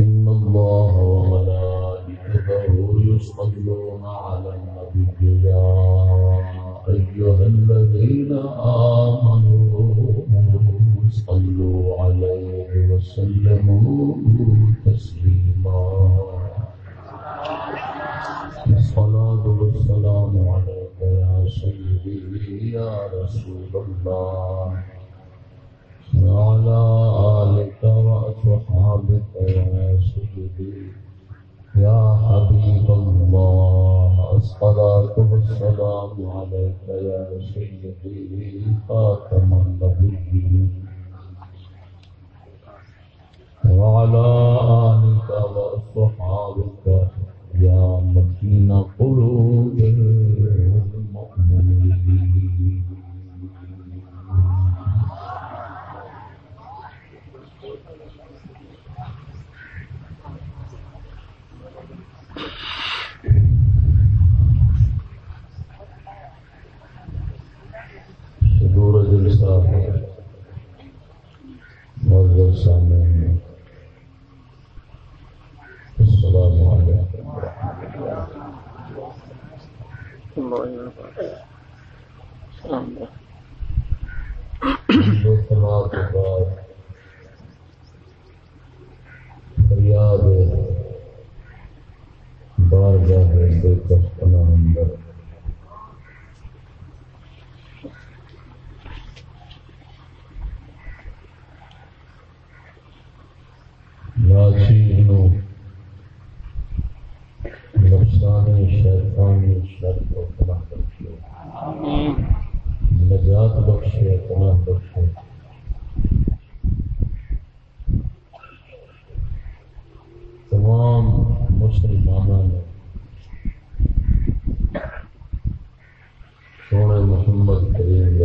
إن الله وملائكته يصلون على النبي يا أيها الذين آمنوا صلوا عليه وسلموا تسليما. الصلاة والسلام عليك يا سيدي يا رسول الله. وعلى آلك وأصحابك يا سيدي يا حبيب الله، الصلاة والسلام عليك يا سيدي خاتم النبيين. وعلى آلك وأصحابك يا مكين قلوب المؤمنين. صدور جلسہ معذر سامعین السلام علیکم۔ دو کے بعد فریاد بار جا بارگاہ دلکش پناہ اندر ناچیز نو نفسانی شیطانی شر کو پناہ بخشے. نجات بخشے پناہ بخشے. تمام مسلمانوں نے سونے محمد کریم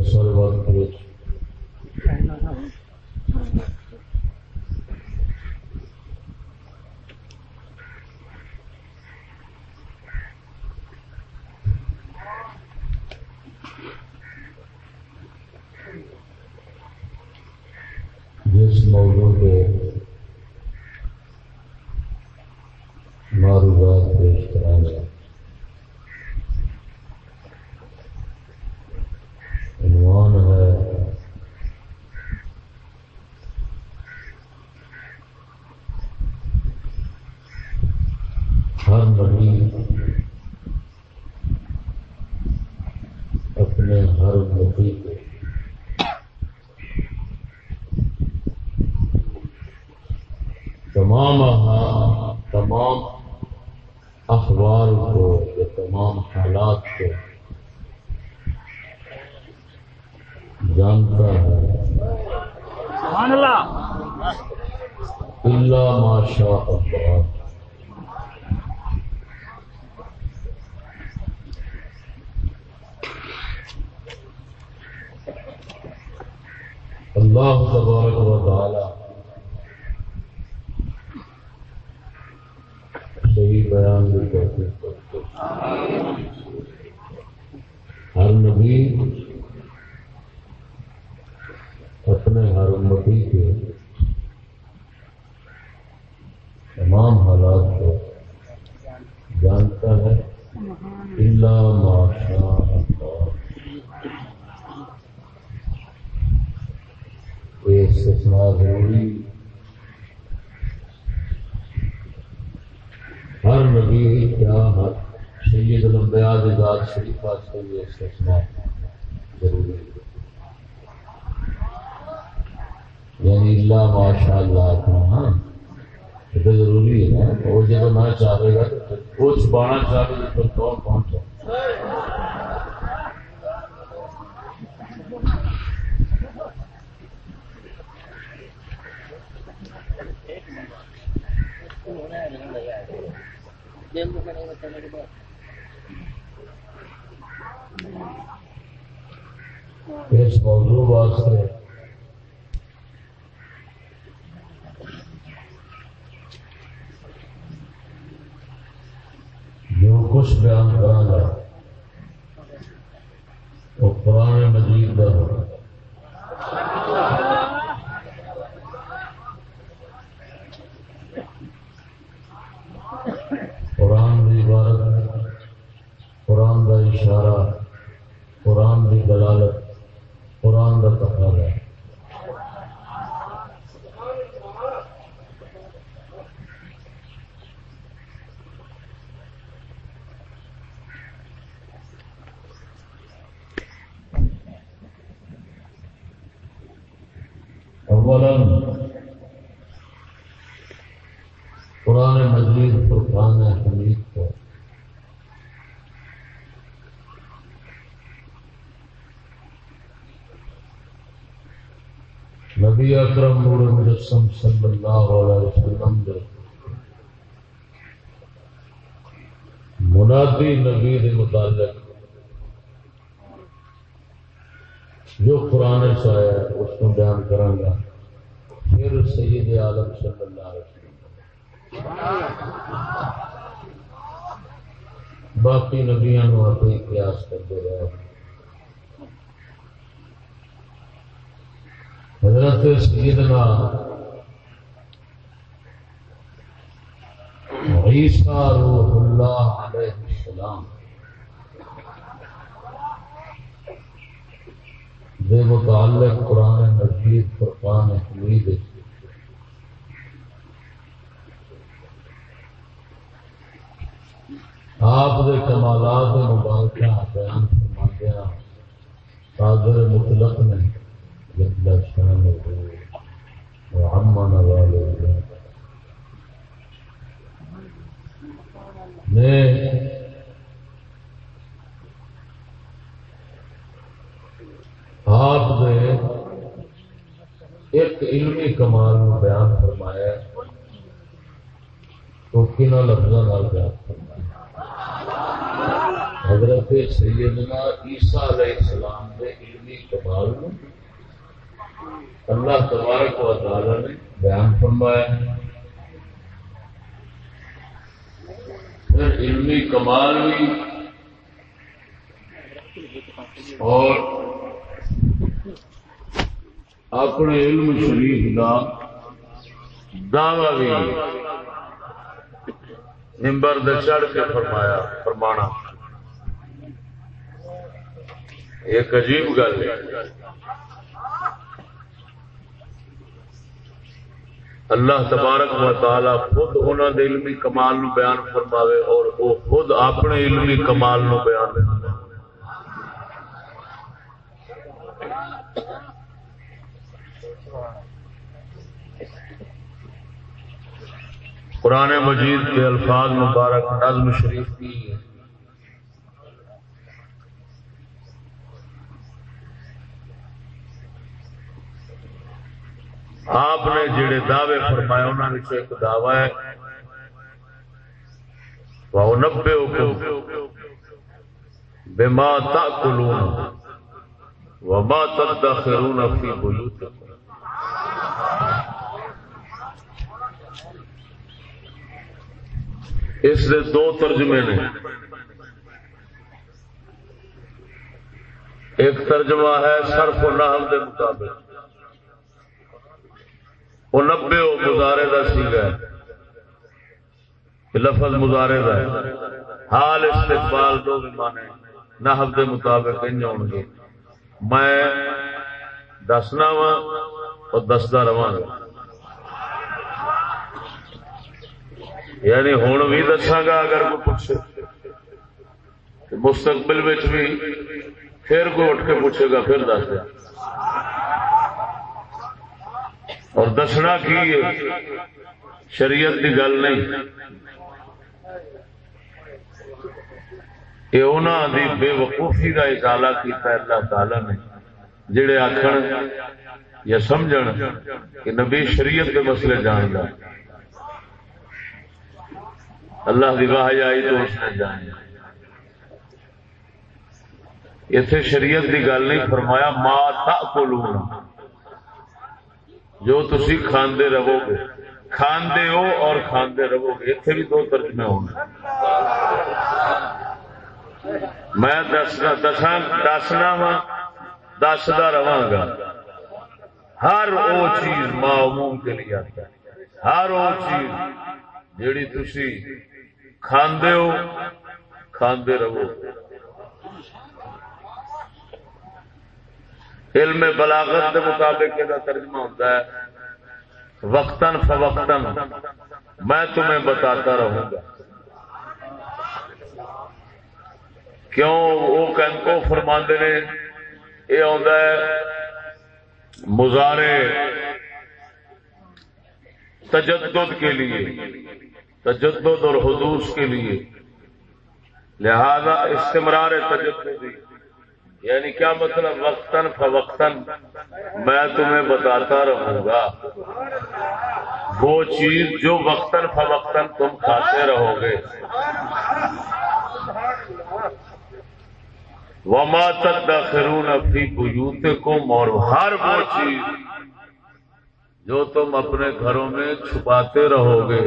جیسے وقت وچ اس موضوع کے معروضات پیش کرائیں گے عنوان ہے ہر نبی اپنے ہر نبی کو تمام تمام اخبار کو یا تمام حالات کو جانتا ہے اللہ ماشاء اللہ اللہ تبارک و تعالی صحیح بیان بھی کرتے ہر نبی اپنے ہر امتی کے تمام حالات کو جانتا ہے اللہ ماشاء اللہ یہ استثناء ضروری ہر نبی کیا ہر سید الانبیاء ذات شریف واسطے یہ استثناء ضروری یعنی اللہ ماشاء اللہ اپنا یہ تو ضروری ہے نا۔ وہ جب نہ چاہے گا وہ چھپانا چاہے گا تو کون پہنچا جیل میں کھڑے بچانے کے بعد اس موضوع واسطے جو کچھ بیان کرا گا وہ قرآن مجید کا ہوگا قرآن کی عبارت قرآن کا اشارہ قرآن کی دلالت قرآن کا تقاضا ہے اولا قرآن مجید فرقان حمید کو نبی اکرم نور مجسم صلی اللہ علیہ وسلم دے۔ منادی نبی کے متعلق جو قرآن چاہیا اس کو بیان کروں گا۔ پھر سید عالم صلی اللہ علیہ وسلم۔ باقی نبیا آپ ہی قیاس کرتے رہے حضرت سیدنا عیسیٰ روح اللہ علیہ السلام. بے متعلق قرآن مجید فرقان حمید آپ دے کمالات مبارکہ بیان فرما دیا قادر مطلق نے جل شان وعمن والے نے آپ نے ایک علمی کمال بیان فرمایا تو کن لفظوں بیان فرمایا؟ حضرت سیدنا عیسیٰ علیہ السلام کے علمی کمال میں اللہ تبارک و تعالی نے بیان فرمایا پھر علمی کمال بھی اور اپنے علم شریف کا دعوی بھی نمبر دے چڑھ کے فرمایا، فرمانا۔ ایک عجیب گل ہے۔ اللہ تبارک و تعالی خود انہوں دے علمی کمال نو بیان فرماوے اور وہ خود اپنے علمی کمال نو بیان فرماوے۔ قرآن مجید کے الفاظ مبارک نظم شریف کی۔ آپ نے جڑے دعوے فرمائے انہوں نے ایک دعوی ہے۔ وہ نبے بے ماں تاکلون وما تدخرون فی بیوتکم اس دے دو ترجمے نے۔ ایک ترجمہ ہے صرف و نحو دے مطابق۔ وہ نبے ہو مزارے کا سیگا لفظ مزارے کا ہے۔ حال استقبال دو بھی مانے۔ نحو دے مطابق انج ہون گے۔ میں دسنا وا اور دستا رہا یعنی ہوں بھی دساگا اگر کوئی پوچھے۔ مستقبل بھی پھر کوئی اٹھ کے پوچھے گا، پھر دس دیا۔ اور دسنا کی ہے؟ شریعت کی گل نہیں۔ یہ انہوں دی بے وقوفی کا اجالا کیتا اللہ تعالی نے، جڑے آخر یا سمجھ کہ نبی شریعت کے مسئلے جان گا اللہ کی واہ آئی تو اس نے جان اتے شریعت کی گل نہیں، فرمایا ماں تا کو جو تھی کھاندے رہو گے کھاندے ہو اور کھاندے رہو گے اتنے بھی دو ترجمے ہوں میں دسنا دسنا وا دستا رہا گا۔ ہر وہ چیز معموم کے لیے آتا ہے۔ ہر وہ چیز جیڑی تھی کھاندے ہو، کھاندے رہو گے علم بلاغت کے مطابق یہ ترجمہ ہوتا ہے۔ وقتاً فوقتاً میں تمہیں بتاتا رہوں گا۔ کیوں؟ وہ کو فرماندے نے، یہ آتا ہے مظاہرے تجدد کے لیے، تجدد اور حدوث کے لیے۔ لہذا استمرار تجدد۔ یعنی کیا مطلب وقتاً فوقتاً میں تمہیں بتاتا رہوں گا۔ وہ چیز جو وقتاً فوقتاً تم کھاتے رہو گے۔ وما تک داخرون اپنی بجوت کو اور ہر وہ چیز جو تم اپنے گھروں میں چھپاتے رہو گے۔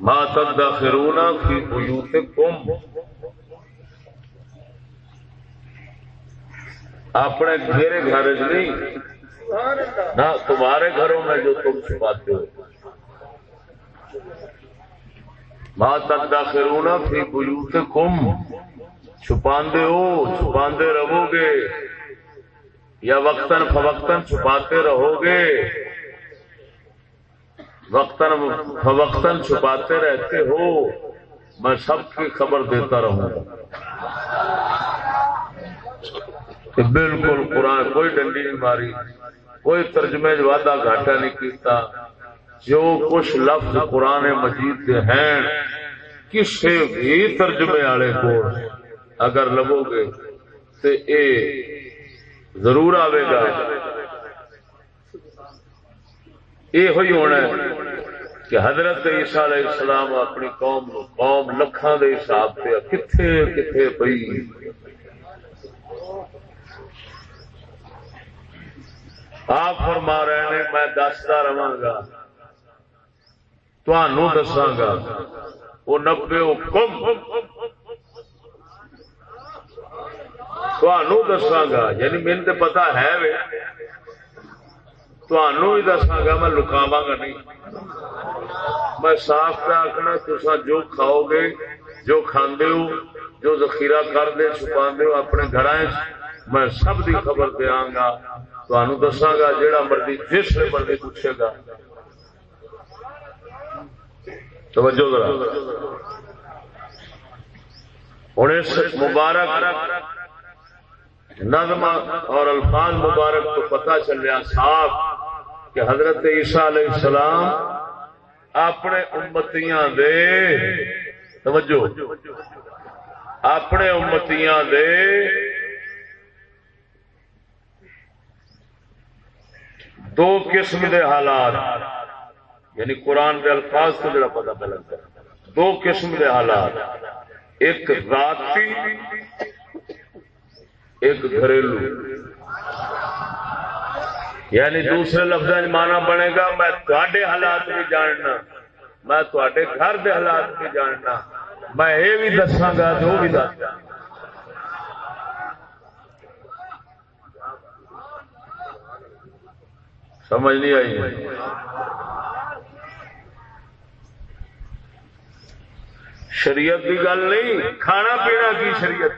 ماں تک داخرونا فی بجوت کم اپنے میرے گھر نہیں، نہ تمہارے گھروں میں جو تم چھپاتے ہو۔ ماں تک داخرونا فی بجوت کم چھپاندے ہو، چھپاندے رہو گے یا وقتاً فوقتاً چھپاتے رہو گے وقتاً فوقتاً چھپاتے رہتے ہو۔ میں سب کی خبر دیتا رہوں۔ گا کہ بالکل قرآن کوئی ڈنڈی نہیں ماری، کوئی ترجمے وعدہ گھاٹا نہیں کیتا، جو کچھ لفظ قرآن مجید کے ہیں کسی بھی ترجمے والے کو اگر لگو گے تو اے ضرور آئے گا۔ یہ ہوئی ہونا ہے کہ حضرت عیسیٰ علیہ السلام اپنی قوم قوم لکھان دے حساب سے کتنے کتنے پئی۔ آپ فرما رہے ہیں، میں دستا رہا گا تنوع دساگا۔ وہ نبے کم دساگا۔ یعنی میرے تو پتا ہے وے۔ بھی دساگا، میں لکاوا گا نہیں۔ میں صاف پہ آخنا تصا جو کھاؤ گے، جو کھانے ہو، جو ذخیرہ کر دے چھپا ہو، اپنے گھر میں سب کی خبر دیا گا تمہوں دساگا جہاں مرضی، جس مرضی پوچھے گا۔ توجہ ذرا۔ ہوں اس مبارک نظم اور الفاظ مبارک کو پتا چل رہا صاف کہ حضرت عیسیٰ علیہ السلام اپنے امتیاں دے، توجہ، اپنے امتیاں دے دو قسم دے حالات۔ یعنی قرآن کے الفاظ کو جڑا پتا پہ لگتا دو قسم کے حالات۔ ایک ذاتی، ایک گھریلو۔ یعنی دوسرے لفظ مانا بنے گا، میں تھوڑے حالات بھی جاننا۔ میں تھوڑے گھر کے حالات بھی جاننا۔ میں یہ بھی دساگا جو بھی دس سمجھ نہیں آئی شریعت کی گل نہیں، کھانا پینا کی شریعت۔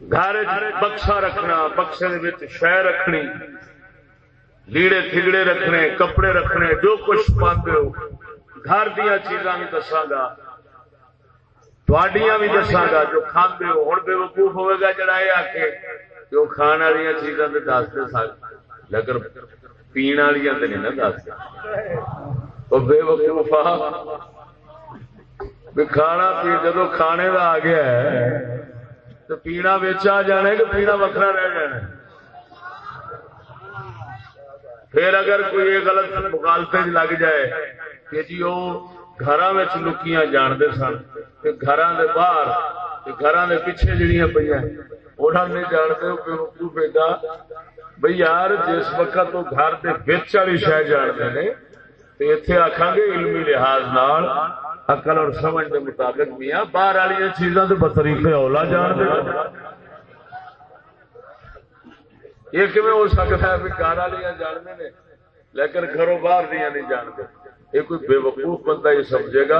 گھر بکسا رکھنا، بکسے شہ رکھنی، لیڑے تھگڑے رکھنے، کپڑے رکھنے، جو کچھ پاندے ہو۔ گھر دیا چیزاں بھی دساگا تھوڑیاں بھی دساگا جو کھانے ہو ہوں بے وقوف ہوئے گا جڑا یہ آ کے جو کھان والی چیزاں تو دس دے سک لیکن پین والی تو نہیں نا دس بے وقوف کھانا پی جدو کھانے کا آ گیا ہے، تو پینا آ جانا کہ پینا وکرا رہ جانا پھر اگر کوئی غلط مخالفے لگ جائے کہ جی وہ گھر لکیاں جانتے سن گھر باہر گھر پیچھے جہیا پہ وہ نہیں جانتے بیٹا بھائی یار جس وقت وہ گھر کے بچ والی شہ جانتے ہیں تو اتنے آخان گے علمی لحاظ نال اقل اور سمجھ کے مطابق میاں، باہر والی چیزاں تو بطریقے اولا جان یہ کیون ہو سکتا ہے بھی گھر والی جانتے ہیں لیکن گھروں باہر دیا نہیں جانتے۔ یہ کوئی بے وقوف بندہ یہ سمجھے گا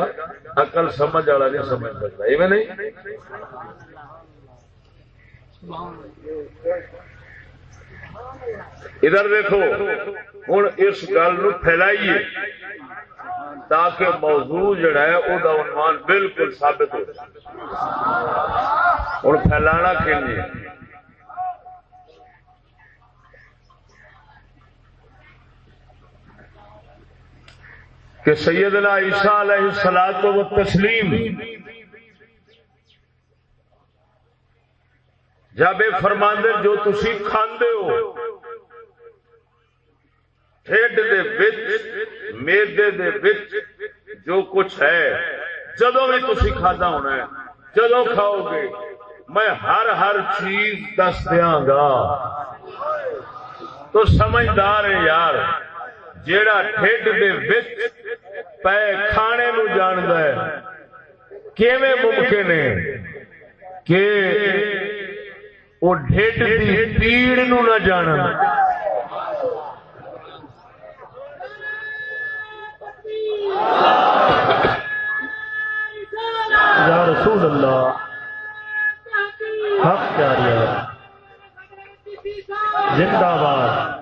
اقل سمجھ والا نہیں سمجھ سکتا، ایویں نہیں؟ ادھر دیکھو ہوں اس گل پھیلائیے تاکہ موضوع جڑا ہے وہ عنوان بالکل ثابت ہو ہوں پھیلانا کہ جی؟ کہ سیدنا عیسیٰ علیہ السلام و تسلیم جب یہ فرماندے جو تھی کھاندے ہو۔ ٹھڈ دے بچ میدے دے بچ جو کچھ ہے جدو بھی تھی کھادا ہونا ہے جدو کھاؤ گے، میں ہر ہر چیز دس دیا گا۔ تو سمجھدار ہے یار، جیڑا ٹھڈ دے بچ پے کھانے نو جاند ہے، کیویں ممکن ہے؟ کہ وہ ڈھڈ دی پیڑ نو نہ جانا یا رسول اللہ حق جاری زندہ باد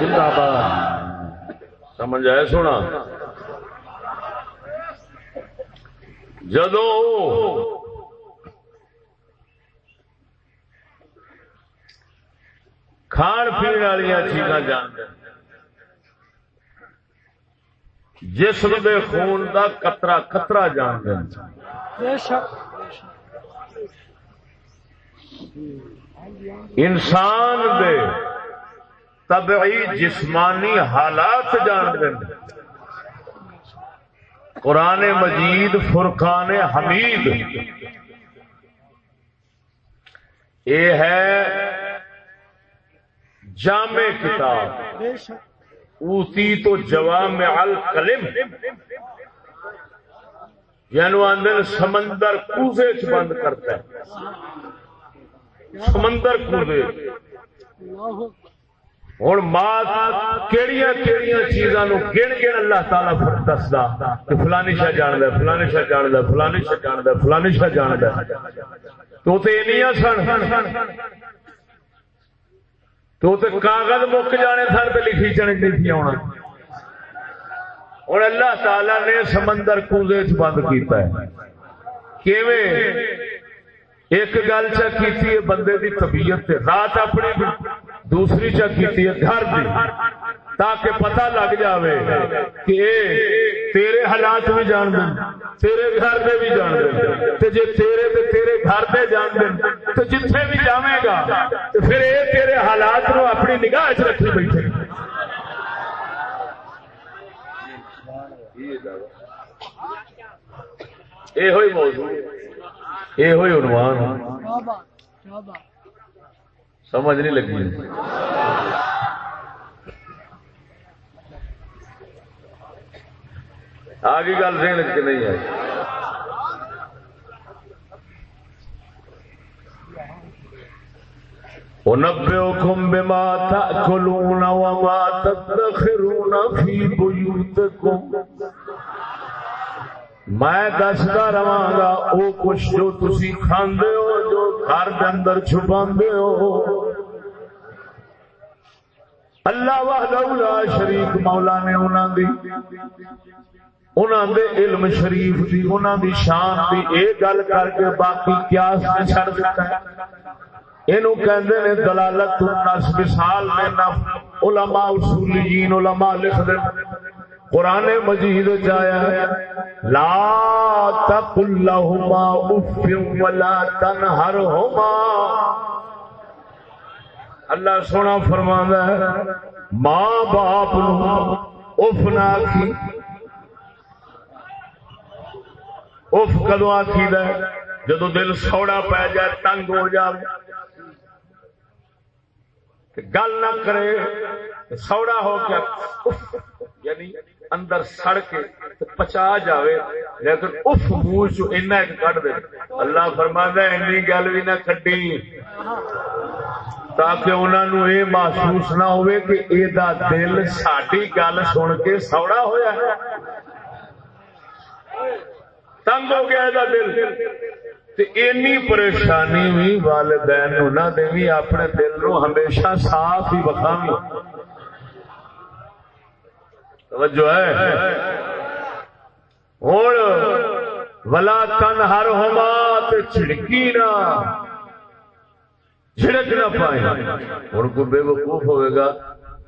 زندہ باد سمجھ آئے سونا جدو کھان پی والی چیزاں جانتے جسم دے خون دا قطرہ قطرہ جان دیں انسان دے طبعی جسمانی حالات جان دیں قرآن مجید فرقان حمید۔ یہ ہے جامع کتاب۔ اوتی تو جوام القلم یعنی آدھے سمندر کوزے چ بند کرتا ہے۔ سمندر کوزے۔ ہوں ماں کہڑی کہڑی چیزاں گن گن اللہ تعالی دسدا کہ فلانی شاہ جاند فلانی شاہ جاند فلانی شاہ جاند فلانی شاہ جاند تو سن تو کاغذ مک جانے سن پہ لکھی چنے لکھی آنا اور اللہ تعالی نے سمندر کوزے چ بند کیتا ہے۔ کیویں؟ ایک گل چا کیتی ہے بندے دی طبیعت رات اپنی دوسری چا کیتی ہے گھر دی۔ تاکہ پتہ لگ جاوے کہ اے تیرے حالات بھی جان دیں تیرے گھر دے بھی جان دیں تے جے تیرے تے تیرے گھر دے جان دیں تو جتھے بھی جاویں گا تو پھر اے تیرے حالات نو اپنی نگاہ چ رکھی بیٹھے۔ یہ ہوئی موضوع یہ ہوئی عنوان۔ سمجھ نہیں لگی۔ آگے گل ذہن کے نہیں آئی ونبئكم بما تأكلون وما تدخرون في بيوتكم میں دستا رہا گا وہ کچھ جو تسی کھاندے ہو، جو گھر دے اندر چھپاندے ہو۔ اللہ وحدہ لا شریک مولا نے انہاں دی۔ انہاں دے علم شریف دی، انہاں دی شان دی اے گل کر کے باقی قیاس میں چھڑ دیتا ہے؟ اینو کہندے نے دلالت الناس مثال میں نہ، علماء اصولیین، علماء لکھ دے۔ قرآن مجید جایا ہے، لا تقل لهما اف ولا تنهرهما اللہ سونا فرماندا ہے، ماں باپ نو اف نہ آکھی۔ اف کدو آکھی دا جدو دل سوڑا پی جائے، تنگ ہو جائے۔ گل نہ کرے سوڑا ہو گیا یعنی اندر سڑ کے پچا جاوے۔ لیکن اف منہ چ کٹ دے۔ اللہ فرماندا ہے اینی گل بھی نہ کڈی۔ تاکہ انہوں نے یہ محسوس نہ ہوئے کہ اے دا دل ساڈی گل سن کے سوڑا ہویا ہے۔ تنگ ہو گیا دا دل۔ اینی پریشانی بھی والدین انہوں نے بھی اپنے دل نو ہمیشہ صاف ہی بخامی توجہ ہے۔ ہوں ولا تن ہر ہوما چھڑکی نہ۔ چھڑک نہ پائے ہوں کو بے وقوف ہوئے گا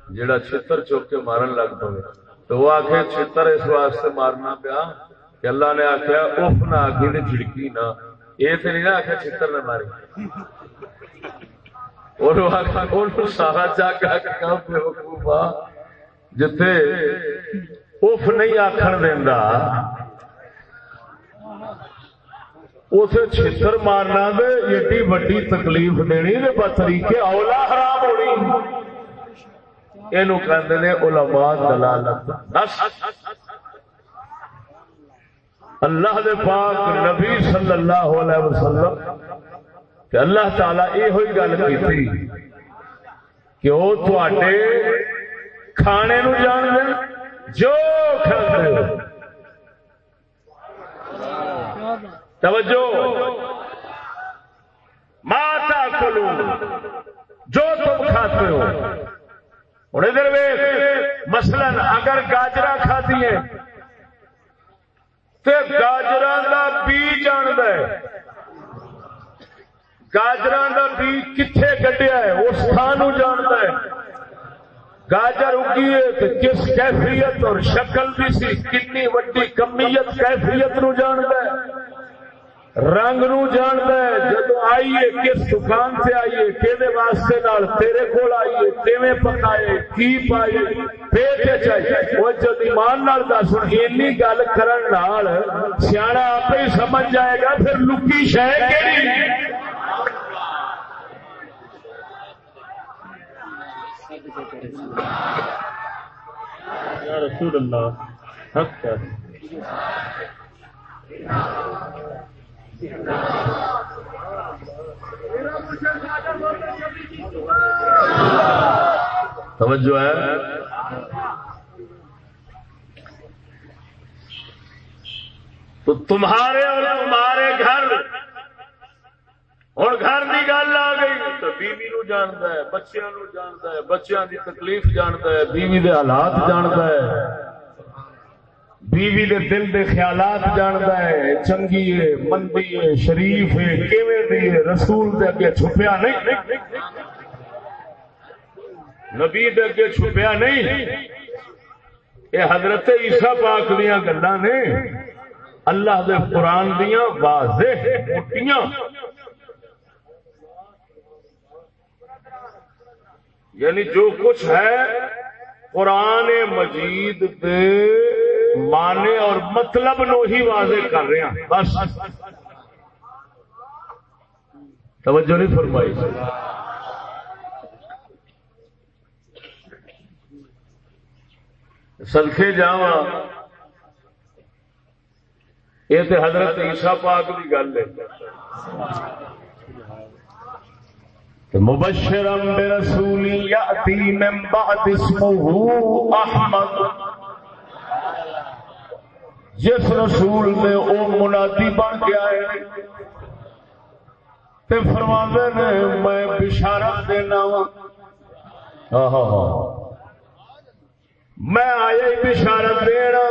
جڑا چھتر چوک کے مارن لگ پے تو وہ آخ چھتر اس واسطے مارنا پیا۔ کہ اللہ نے آخیا اف نہ آگے نے چھڑکی نہ. یہ تو نہیں نہ آخیا چھتر نہ ماری۔ اور سارا جا کے بے وقوف آ جتھے اف نہیں آخر دینا اسے چھتر مارنا دے ایڈی وڈی تکلیف دینی دے طریقے اولا خراب ہونی یہ کہتے ہیں علماء دلالت۔ اللہ دے پاک نبی صلی اللہ علیہ وسلم کہ اللہ تعالی یہ ہوئی گل کی تھی کہ وہ تے کھانے نو جان دیں جو کھاتے ہو۔ توجہ۔ ماتا کلو جو تم کھاتے ہو۔ اور ادھر مثلا اگر گاجرا کھاتی ہے تو گاجر کا بی جاند گاجر کا بی کتنے کٹیا ہے؟ اس تھان جانتا ہے۔ گاجر اگی ہے تو کس کیفیت اور شکل بھی سی؟ کنی وڈی کمیت کیفیت نو جانتا ہے۔ رنگ نو جانتا ہے جب آئیے کس دکان سے آئیے کہ واسطے نال تیرے کول آئیے کیویں پکائے، کی پائے پیٹ چاہیے وہ جب ایمان نال دس، اینی گل کرن نال سیاح آپ ہی سمجھ جائے گا، پھر لکی شہ کیڑی؟ یا رسول اللہ، حق کیا توجہ ہے؟ تو تمہارے اور تمہارے گھر، اور گھر کی گل آ گئی۔ تو بیوی نو جانتا ہے، بچیاں نو جانتا ہے، بچیاں دی تکلیف جانتا ہے، بیوی دے حالات جانتا ہے۔ بیوی دے دل دے خیالات جانتا ہے، چنگی ہے، مندی ہے، شریف ہے، کیویں دی ہے؟ رسول دے اگے چھپیا نہیں۔ نبی دے اگے چھپیا نہیں۔ یہ حضرت عیسیٰ پاک دیا گلا نے اللہ دے قرآن دیا واضح موٹیاں۔ یعنی جو کچھ ہے قرآن مجید دے معنی اور مطلب نو ہی واضح کر رہے ہیں۔ بس۔ توجہ نہیں فرمائی۔ سدکے جا یہ تو حضرت عیسیٰ پاک کی گل ہے۔ مبشرم برسول یاتی من بعد اسمه احمد. جس رسول نے او منادی بن کے آئے تے فرماندے نے میں بشارت دینا وا میں آیا بشارت دینا۔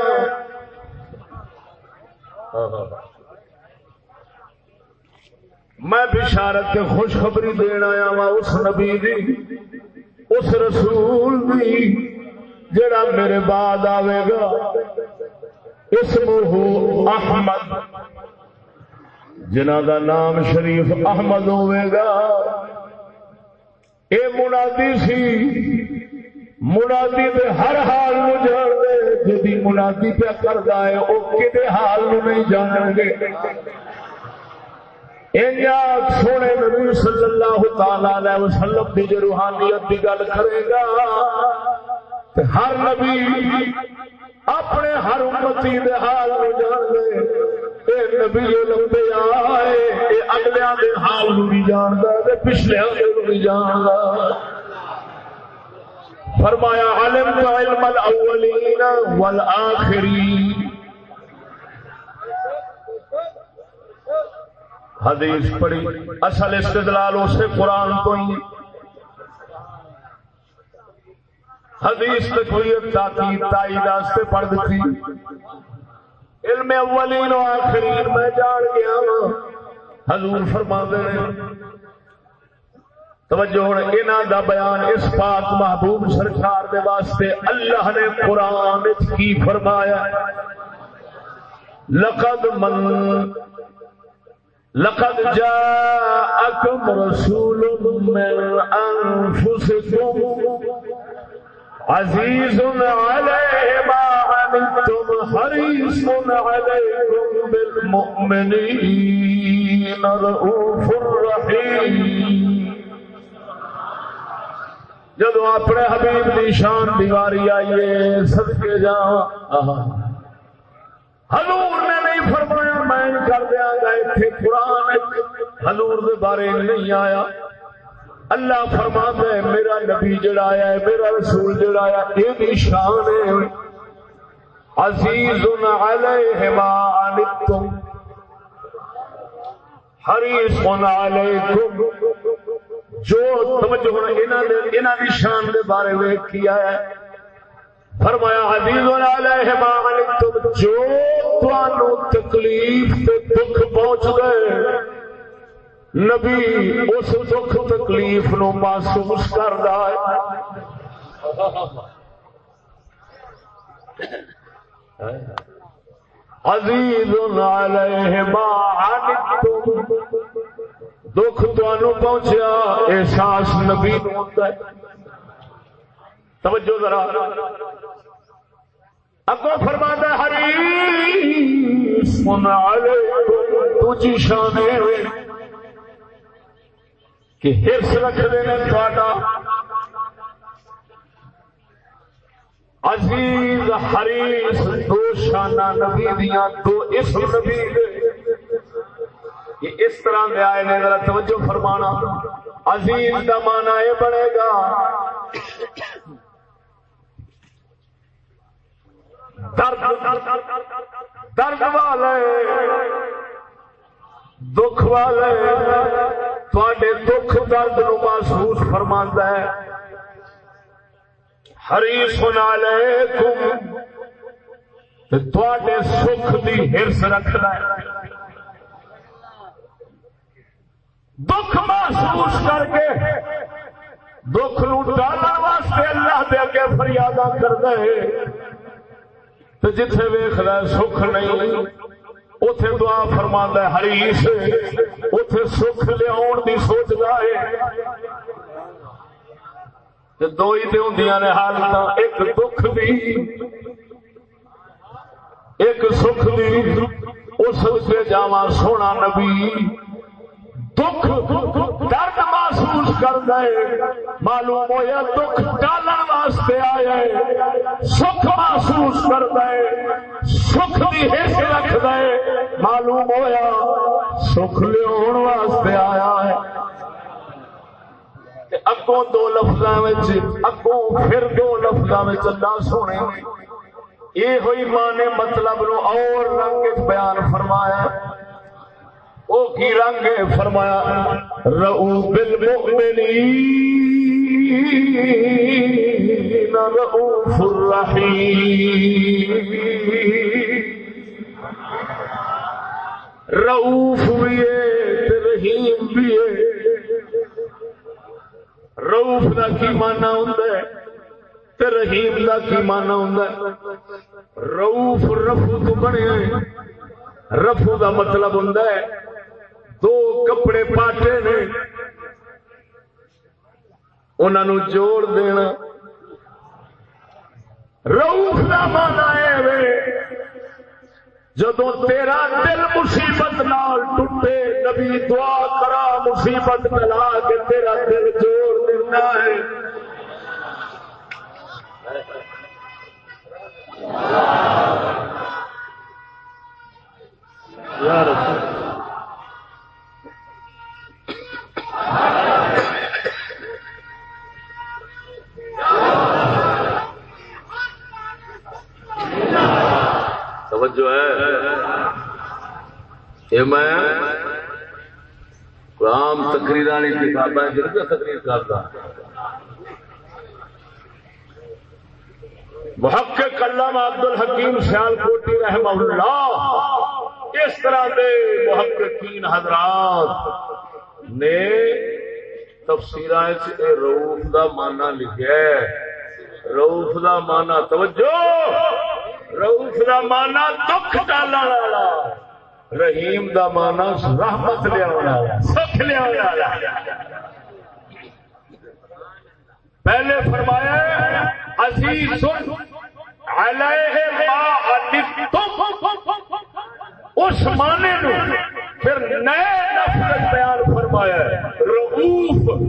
میں بشارت کے خوشخبری دینا آیا وا اس نبی دی، اس رسول دی، جڑا میرے بعد آئے گا۔ اس احمد۔ جنہ دا نام شریف احمد ہوئے گا۔ اے منادی سی، منادی دے ہر حال نو جان دے جی منادی پہ کرتا ہے وہ کدے حال نو نہیں جان گے سونے نبی صلی اللہ تعالی وسلم کی جو روحانیت کی گل کرے گا ہر نبی اپنے ہر امتی دے حال میں جان لے۔ اے نبی لمبے آئے، اے اگلے دے حال نو بھی جاندا تے پچھلے نو بھی جاندا فرمایا، علم علم الاولین والآخرین حدیث پڑھی۔ اصل استدلال اسے قرآن تو ہی۔ حدیث تے کوئی تاکید تائید واسطے پڑھ دیتی علم اولین و آخرین، میں جان گیا حضور فرما دے توجہ ہوں انہاں دا بیان اس پاک محبوب سرکار دے واسطے اللہ نے قرآن کی فرمایا لقد من لقد جاءكم رسول من انفسكم عزيز عليه ما عنتم حريص عليكم بالمؤمنين، رؤوف رحيم. جدو اپنے حبیب کی شان دیواری آئیے سدکے جا حضور نے نہیں فرمایا، میں کر دیا گا، اتنے قرآن حضور دے بارے نہیں آیا۔ اللہ فرما ہے، میرا نبی جڑا آیا ہے، میرا رسول جڑا آیا یہ بھی شان ہے۔ عزیز علیہ ما عنتم۔ حریص علیکم۔ جو توجہ ہونا انہاں نے انہاں دی شان دے بارے میں کیا ہے۔ فرمایا، عزیز علیہ ما جو تانوں تکلیف تے دکھ پہنچ گئے نبی اس دکھ تکلیف نو محسوس کرتا ہے۔ عزیز علیہ ما دکھ تانوں پہنچیا، احساس نبی نو ہوتا ہے۔ توجہ ذرا۔ اگو فرماتا ہری سن تجھی شان کہ ہرس رکھتے ہیں تھوڑا عزیز، حریص، دو شانہ نبی دیاں، دو اسم نبی یہ اس طرح دے آئے نے، ذرا توجہ فرمانا۔ عزیز دا مانا یہ بنے گا درد درد والے، دکھ والے تھوڑے دکھ درد نو محسوس فرما ہے۔ ہری سنا لے تم تھوڑے سکھ دی ہرس رکھنا ہے۔ دکھ محسوس کر کے دکھ نو ڈالنے واسطے اللہ دے اگے فریادہ کر دے تو جتھے ویخ سکھ نہیں اتے دعا فرما ہریش اتے سکھ لیا کی سوچتا ہے۔ دو ہی تو ہوں نے حالت ایک دکھ بھی ایک سکھ بھی اس سے جاوا سونا نبی۔ دکھ درد محسوس کر دے۔ معلوم ہوا دکھ ڈالن واسطے آیا سکھ محسوس کر دے۔ سکھ کی حص رکھ دے۔ معلوم ہوا سکھ لیا واسطے آیا ہے۔ اگوں دو لفظ اگوں پھر دو لفظ اللہ سونے یہ ہوئی ماں نے مطلب نو اور رنگ بیان فرمایا۔ وہ کی رنگ فرمایا رو بل بالمؤمنین رؤوف الرحیم۔ رؤوف بھی ہے رحیم بھی ہے۔ روف کا کی مانا ہوں رحیم کا کی مانا ہوں روف رفو تو بنے رفو کا مطلب ہوں دو کپڑے پاٹے نے۔ انہوں جوڑ دینا۔ روف کا مانا ہے جدو تیرا دل مصیبت نال ٹوٹے، نبی دعا کرا مصیبت ملا کے تیرا دل جوڑ دینا ہے۔ یا رسول توجہ ہے۔ یہ میں عام تقریر والی کتابیں ضرور تقریر کرتا محقق علامہ عبد الحکیم سیال کوٹی رحمہ اللہ۔ اس طرح دے محققین حضرات نے تفسیر روف دا مانا لکھا ہے۔ روف دا مانا توجہ! روف دا مانا دکھ ڈالن والا، رحیم دا مانا رحمت لیا سکھ لیا پہلے فرمایا، عزیز علیہ ما اس مانے نو پھر نئے لفظ بیان فرمایا فرمایا ہے۔ رعوف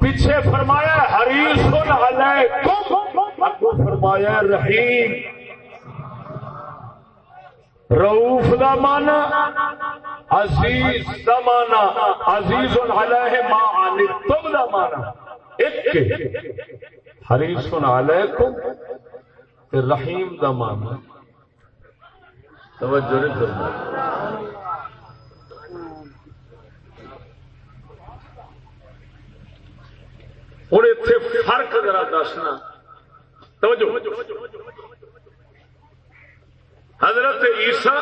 پیچھے فرمایا حریص علیکم۔ فرمایا رحیم۔ روف دا مانا عزیز دا مانا عزیز علیہ ما عنتم دا مانا ایک، حریص علیکم رحیم دا مانا توجہ نہیں کرنا ہوں اتنے فرق ذرا دسنا۔ توجہ۔ حضرت عیسیٰ،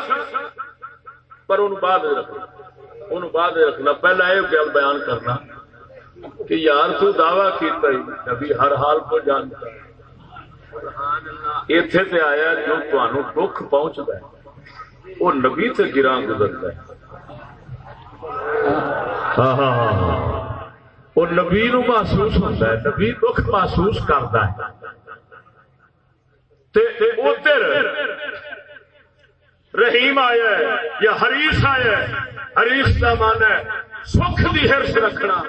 پر ان بعد رکھنا۔ ان بعد رکھنا۔ پہلا یہ گل بیان کرنا کہ یار تو دعوی کیتا ہی، نبی ہر حال کو جانتا ہے۔ اتے تے آیا جو تمہوں دکھ پہنچتا ہے، وہ نبی تے گراں گزرتا ہے۔ ہاں ہاں ہاں ہاں۔ وہ نبی نو محسوس ہوتا ہے، نبی دکھ محسوس کرتا ہے۔ ادھر رحیم آیا ہے یا حریص آیا ہے، حریص کا مان ہے۔ سکھ کی ہرس رکھنا،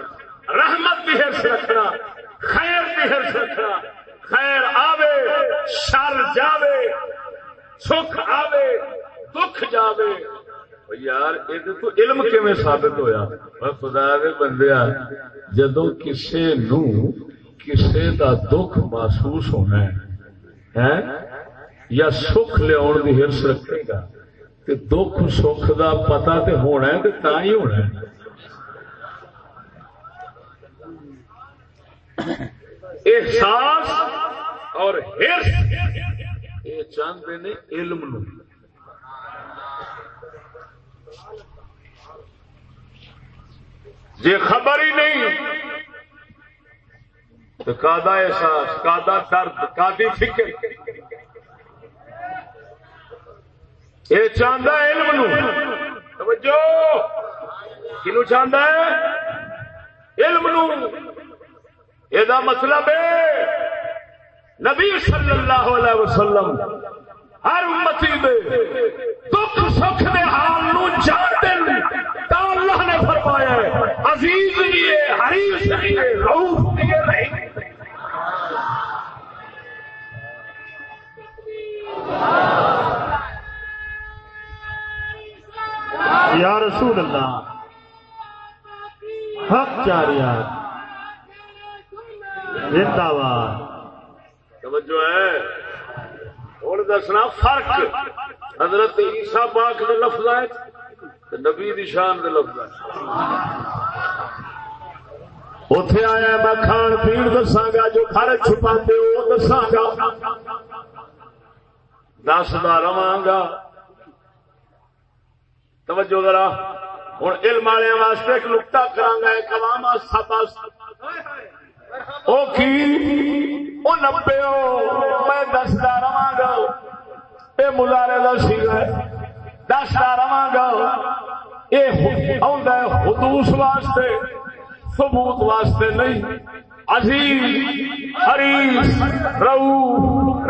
رحمت کی ہرس رکھنا، خیر کی ہرس رکھنا۔ خیر آوے، شر جاوے، سکھ آوے، دکھ جاوے۔ یار تو علم کیون ثابت ہویا میں خدا دے بندیا جدو کسے نو کسے دا دکھ محسوس ہونا ہے ہیں؟ یا سکھ لیا دی ہرس رکھے گا تے دکھ سکھ دا پتا تے ہونا ہے تے تا ہی ہونا ہے احساس اور ہرس یہ چاہتے نے علم نو جی خبر ہی نہیں تو کادا احساس، کادا درد کادی فکر۔ یہ چاہتا ہے علم نو۔ توجہ۔ کنو چاہتا ہے؟ علم نو۔ یہ مطلب ہے۔ نبی صلی اللہ علیہ وسلم ہر امتی دے دکھ سکھ دے حال نو جانتے تا اللہ نے فرمایا ہے عزیز ہے حریص رؤوف ہے رحیم بھی ہے۔ یا رسول اللہ حق جاریا زندہ باد توجہ ہے۔ اور دسنا فرق حضرت عیسیٰ پاک دے لفظ ہے نبی دی شان دے لفظ ہے اتے آیا میں کھان پین دساگا، جو گھر چھپا وہ دساگا۔ دسدا رہا گا۔ توجہ ذرا ہوں علم والے واسطے ایک نقطہ کرا گا ایک عوام وہ کی؟ وہ نبے میں دستا رہا گا۔ یہ ملارے کا سیگا دستا رہا گا۔ یہ حدوس واسطے، ثبوت واسطے نہیں۔ عزیز، حریص رو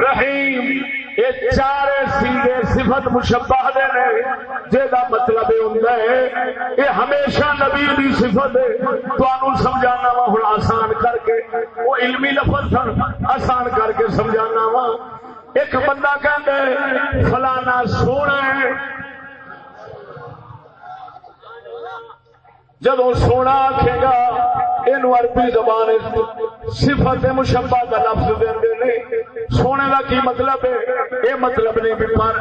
رحیم یہ چار سیدے صفت مشبہ دے نے جہاں مطلب یہ ہوتا ہے، یہ ہمیشہ نبی دی صفت ہے۔ تمہوں سمجھانا وا ہوں آسان کر کے۔ وہ علمی لفظ سن، آسان کر کے سمجھانا وا۔ ایک بندہ کہتا ہے، فلانا سونا ہے۔ جدو سونا آخے گا یہ عربی زبان صفت مشبہ کا لفظ دے نے۔ سونے کا کی مطلب ہے؟ یہ مطلب نہیں بھی پر۔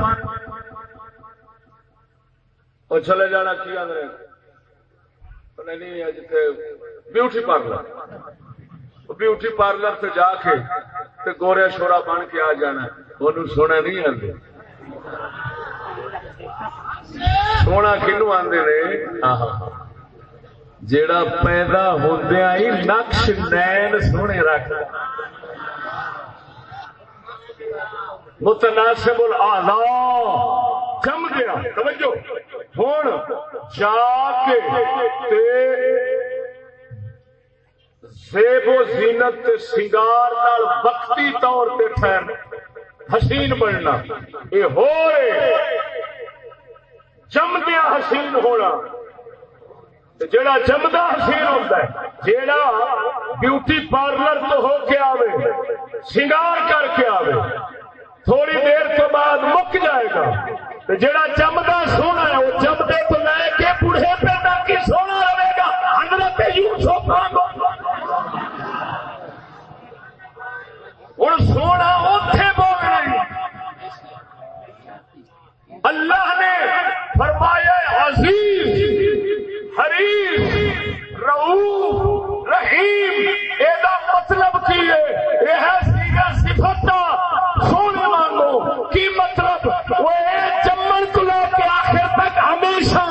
اور چلے جانا کی آدھے نہیں جیتے بیوٹی پارلر۔ بیوٹی پارلر سے جا کے تے گورے شورا بن کے آ جانا۔ وہ سونا نہیں آتے سونا کنو آدھے نے؟ جیڑا پیدا ہوندیا ہی نقش نین سونے رکھ متناسب الاعضاء۔ جم گیا توجہ۔ ہوں جا کے تے زیب و زینت تے سنگار نال وقتی طور تے ٹھہر۔ حسین بننا۔ یہ ہو جمدیا حسین ہونا۔ جڑا جمدا حسین ہوتا ہے، جیڑا بیوٹی پارلر تو ہو کے آوے، سنگار کر کے آوے، تھوڑی دیر تو بعد مک جائے گا۔ تو جڑا جمدا سونا ہے، وہ جمدے تو لے کے بوڑھے پہ تک کی سونا رہے گا۔ حضرت یوسف ہوں سونا اتے بول اللہ نے فرمایا عزیز حریف رعوف رحیم یہ مطلب کی ہے؟ یہ ہے سیدھا صفت سونے مانگو۔ کی مطلب؟ وہ جمن کو لے کے آخر تک ہمیشہ۔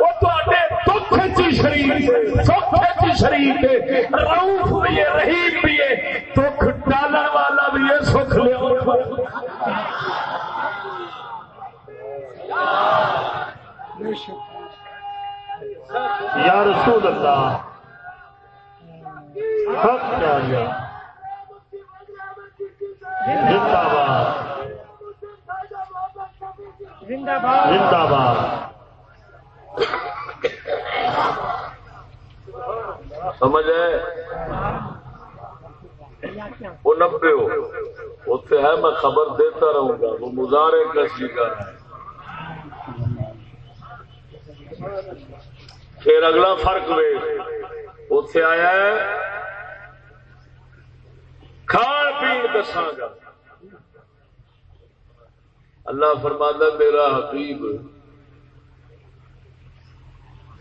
وہ تے دکھ چی شریف سکھ چی شریف رعوف بھی ہے رحیم بھی ہے۔ دکھ ڈالن والا بھی ہے سکھ لیا یا رسول اللہ۔ حق جاریا زندہ باد۔ زندہ باد۔ زندہ باد سمجھ ہے وہ نبے ہو۔ اتنے ہے میں خبر دیتا رہوں گا۔ وہ مظاہرے کا سیکھا ہے۔ پھر اگلا فرق وے۔ اتے آیا ہے۔ کھان پی دساں گا۔ اللہ فرمانا میرا حبیب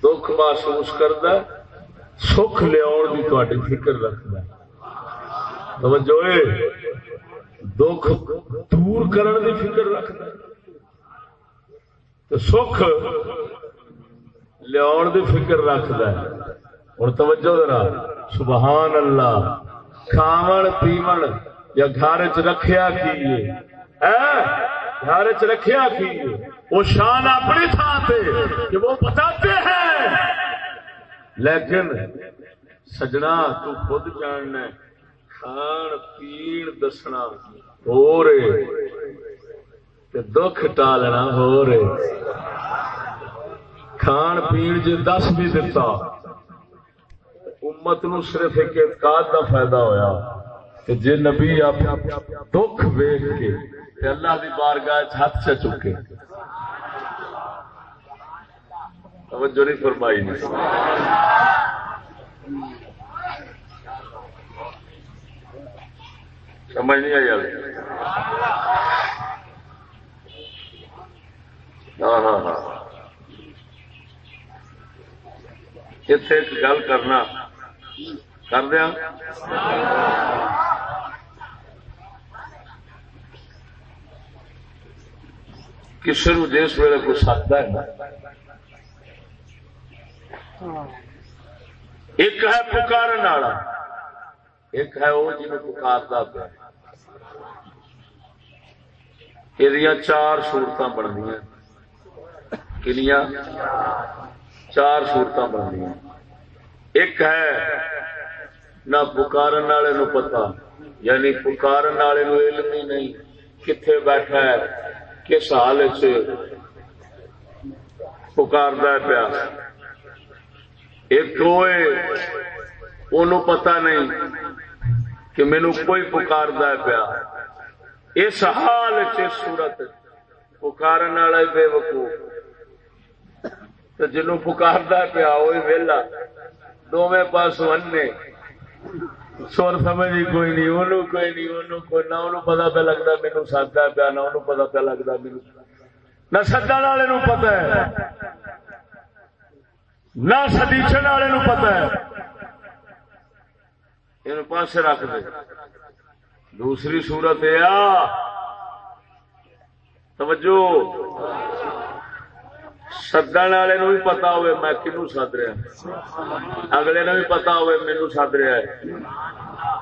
دکھ محسوس کرتا سکھ لیا کی فکر رکھتا توجہ دکھ دور کرنے کی فکر رکھتا تو سکھ لیا دی فکر رکھتا ہے۔ ہوں توجہ ذرا، سبحان اللہ۔ کھاون پیمن یا گھر چ رکھیا کی گھر چ رکھیا کی وہ شان اپنی تھان پہ کہ وہ بتاتے ہیں۔ لیکن سجنا تو خود جاننا کھان، پین دسنا ہو رہے۔ دکھ ٹالنا ہو رہے۔ کھان پین جی دس بھی دتا، امت نو صرف ایک اعتقاد کا فائدہ ہویا کہ جے نبی آپ دکھ ویخ کے تے اللہ دی بارگاہ ہاتھ سے چکے۔ توجہ نہیں فرمائی نہیں سمجھ نہیں آئی ہاں ہاں ہاں۔ اتنے ایک گل کرنا کر دیا کسی نو جس ویلے کوئی سکتا ہے نا ایک ہے پکارن والا ایک ہے وہ جن پکارتا پیا یہ چار سورت بننیا کنیا چار سورت بننی ایک ہے نہ پکارن والے نو پتا یعنی پکارن والے نو علم ہی نہیں کتنے بیٹھا ہے، کس حال پکار پیا۔ ایک پتا نہیں کہ مینو کوئی پکار پیا۔ اس حال چورت پکارن والا بے وقوف۔ تو جنو پکار پیا وہی ویلا۔ دونوں پاس انے سر سمجھ کوئی نہیں انہوں کوئی نہیں انہوں کوئی نہ انہوں پتا پہ لگتا مینو سدا پیا، نہ انہوں پتا پہ لگتا مینو نہ سدن والے پتا ہے، نہ سدیچن والے پتا ہے۔ یہ پاس رکھ دے۔ دوسری صورت یہ توجہ! سدن والے نو بھی پتا ہوئے میں کنو سد رہا اگلے نے بھی پتا ہوئے مینو سد رہا ہے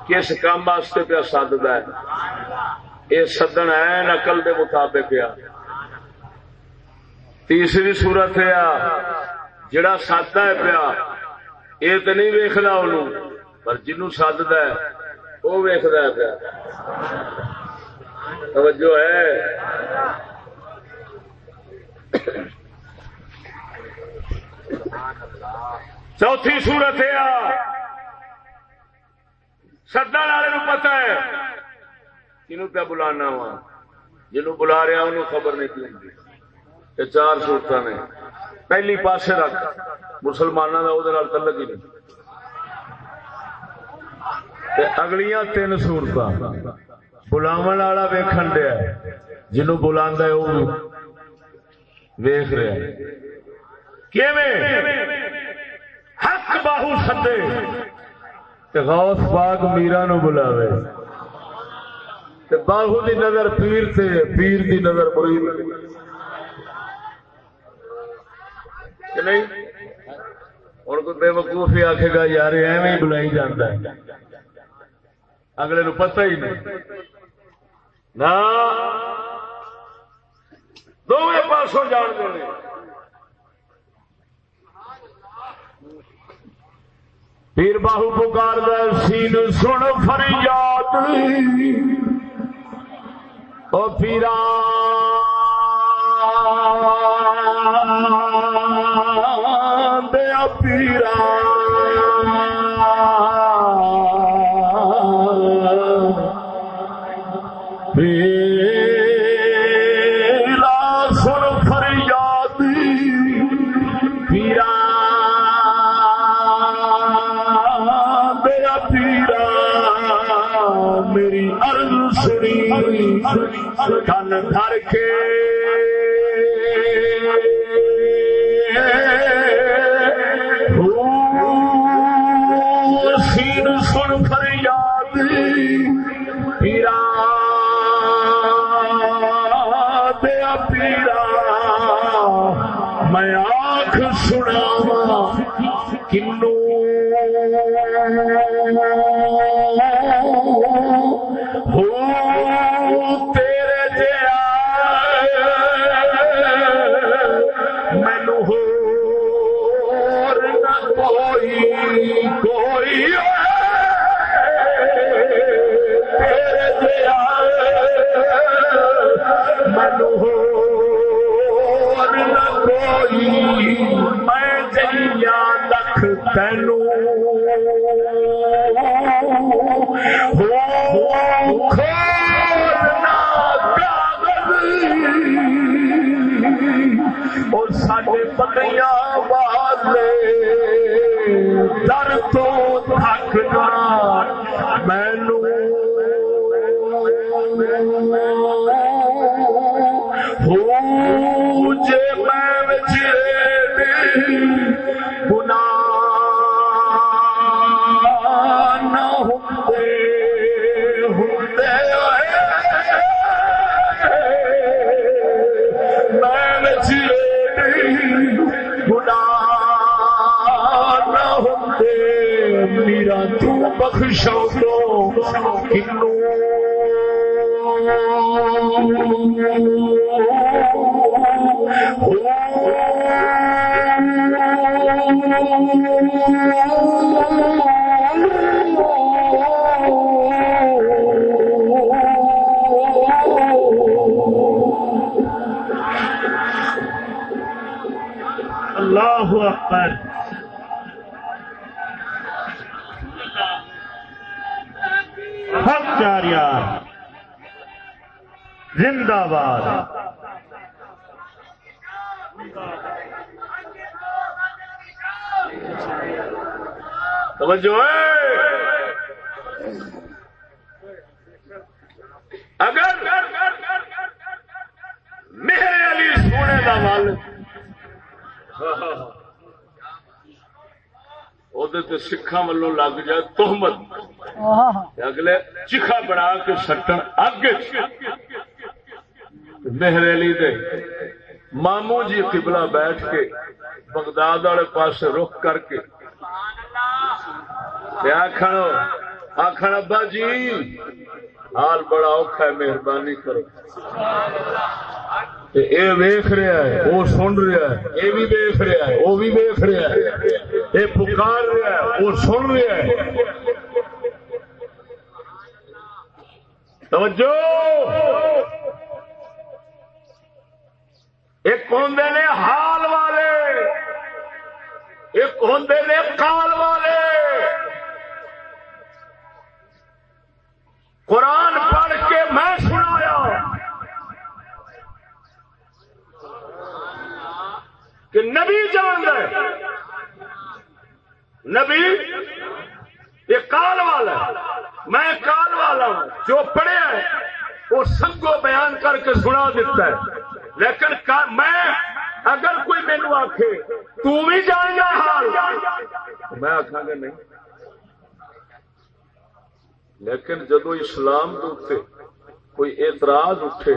کس کام واسطے پیا سد ہے یہ سدن ہے نقل کے مطابق آ تیسری صورت ہے جڑا سد ہے پیا یہ تو نہیں ویکد ان پر جنو سد ہے وہ ویکد پیا توجہ ہے چوتھی سورت ہے سدا والے پتا ہے۔ کنو پہ بلانا وا؟ جنو بلا رہا انہوں خبر نہیں لگتی یہ چار سورت نے۔ پہلی پاسے رکھ۔ مسلمانوں کا وہ تلک ہی نہیں۔ اگلیاں تین سورت بلاو والا ویکن دیا جنو بلا ویخ رہا حق باہو سدے۔ غوث پاک میرا نو بلاوے۔ باہو دی نظر پیر سے پیر دی نظر مرید۔ نہیں؟ ہوں کوئی بے وقوف ہی آخے گا، یار ایویں بلائی جانا ہے۔ اگلے نو پتہ ہی نہیں۔ نہ۔ دونوں پاسوں جان دے پیر باہو پکار سین سن فریاد او پیرا۔ دیا پیرا۔ کن دھر کے۔ سین سن فریاد پیرا دیا پیرا۔ میں آخ سنا کنو بکریاں بنیا والے در تو توجہ ہے۔ اگر میرے علی سونے کا وہ سکھا ولو لگ جائے آہا۔ اگلے چکھا بنا کے سٹن اگ مہر علی دے مامو جی قبلہ بیٹھ کے بغداد والے پاس رخ کر کے تے آکھن آکھن ابا جی حال بڑا اوکھا ہے، مہربانی کرو۔ تے اے ویخ رہا ہے وہ سن رہا ہے، اے بھی ویخ رہا ہے وہ بھی ویخ رہا ہے۔ اے پکار رہا ہے وہ سن رہا ہے۔ توجہ! ایک ہوں نے حال والے، ایک ہوں نے کال والے۔ قرآن پڑھ کے میں سنایا۔ کہ نبی جان گئے نبی یہ کال والا میں کال والا ہوں۔ جو پڑھیا ہے وہ سنگو بیان کر کے سنا دیتا ہے۔ لیکن میں اگر کوئی مینو آخ بھی جان گا حال۔ میں آخا گا نہیں۔ لیکن جدو اسلام کے کوئی اعتراض اٹھے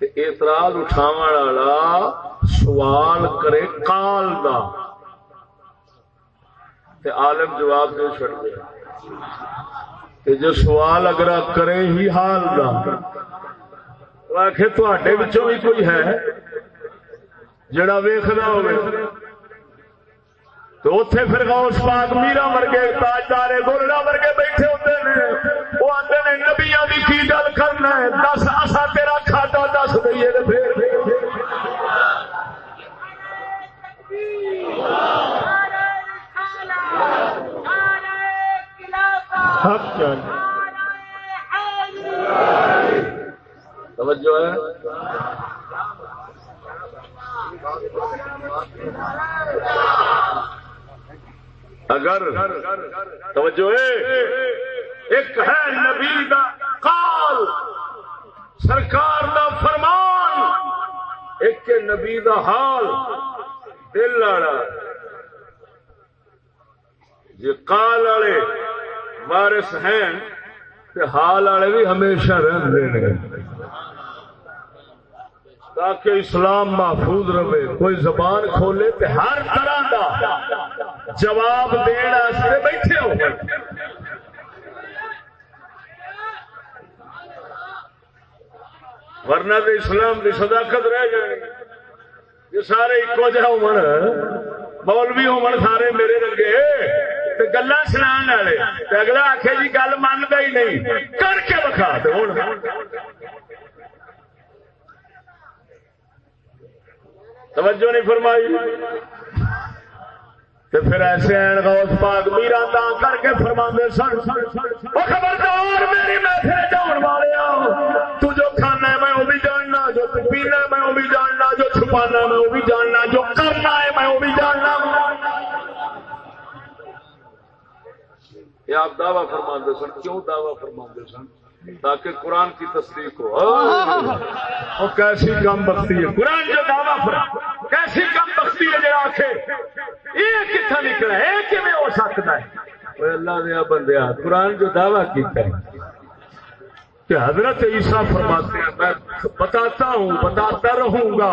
تے اعتراض اٹھاو والا سوال کرے کال دا تے عالم جواب دے چڑ گیا۔ تے جو سوال اگر کرے ہی حال دا۔ آخ تے بھی کوئی ہے جڑا ویخنا ہوگا تو اتے پھر غوث پاک میرا ورگے تاجدار گولڈا ورگے بیٹھے ہوتے ہیں۔ وہ آتے نے نبیا کی کی گل کرنا ہے؟ دس آسا تیرا کھاتا دس دئیے تے پھر۔ حق جاریا توجہ ہے۔ اگر توجہ ایک ہے نبی دا قال، سرکار دا فرمان، ایک ہے نبی دا حال، دل والا جی قال والے وارث ہیں، تے حال والے بھی ہمیشہ رہتے ہیں تاکہ اسلام محفوظ رہے۔ کوئی زبان کھولے تے ہر طرح دا جواب دین واسطے بیٹھے ہو۔ ورنہ تو اسلام کی صداقت رہ جائے۔ یہ سارے ایکو جہ ہو مولوی ہو سارے میرے رنگے۔ گلا سنا والے اگلا آخے جی گل منتا ہی نہیں۔ کر کے بکھا تے ہوں توجہ نہیں فرمائی؟ تو پھر ایسے این غوث پاک میرا دان کر کے فرما دے سن۔ وہ خبردار میری محفل جان والے تو جو کھانا ہے میں وہ بھی جاننا، جو پینا ہے میں وہ بھی جاننا، جو چھپانا ہے میں وہ بھی جاننا، جو کرنا ہے میں وہ بھی جاننا۔ یہ آپ دعویٰ فرما دے سن، کیوں دعویٰ فرما دے سن؟ تاکہ قرآن کی تصدیق ہو۔ وہ کیسی کم بختی ہے۔ قرآن جو دعویٰ پر کیسی کم بختی ہے جو آخے یہ کتنا نکلا ہے کہ ہو سکتا ہے۔ اللہ دیا بندیا قرآن جو دعویٰ کیتا ہے کہ حضرت عیسیٰ فرماتے ہیں، میں بتاتا ہوں، بتاتا رہوں گا۔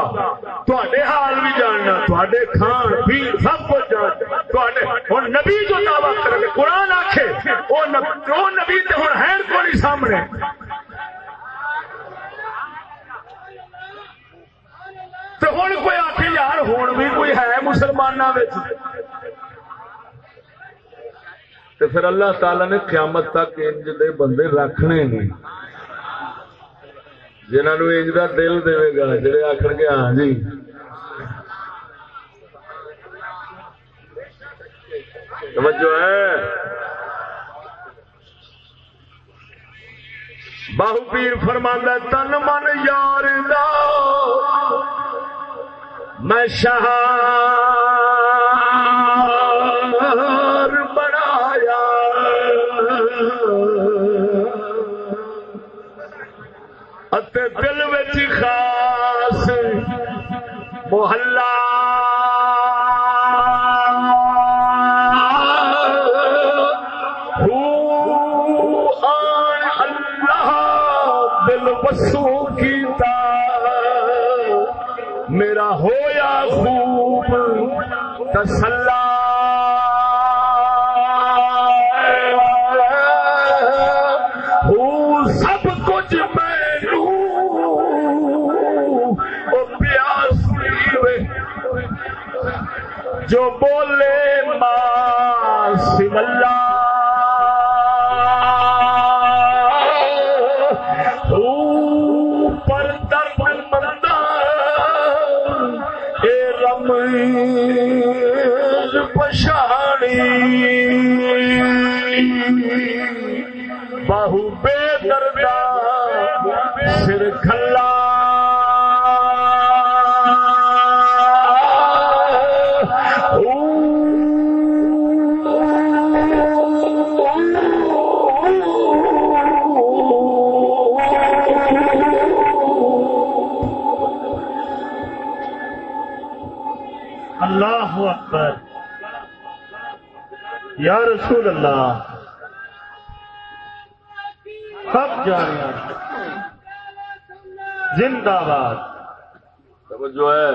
تھوڑے حال بھی جاننا تھوڑے کھان پی سب کچھ جاننا۔ ہوں نبی جو دعویٰ کرے گا قرآن آخے وہ نبی تو ہوں ہے کو نہیں سامنے۔ تو ہوں کوئی آخ یار ہوں بھی کوئی ہے مسلمانوں پھر اللہ تعالی نے قیامت تک انج دے بندے رکھنے نہیں جنہوں انج دل دے گا، جڑے آخر گے ہاں جی۔ توجہ ہے۔ باہو پیر فرماندہ تن من یار دا، میں شہار دل وچ خاص محلہ۔ اللہ دل بسو کیتا۔ میرا ہویا خوب تسلا جو بول یا رسول اللہ۔ سب جانا زندہ باد۔ جو ہے۔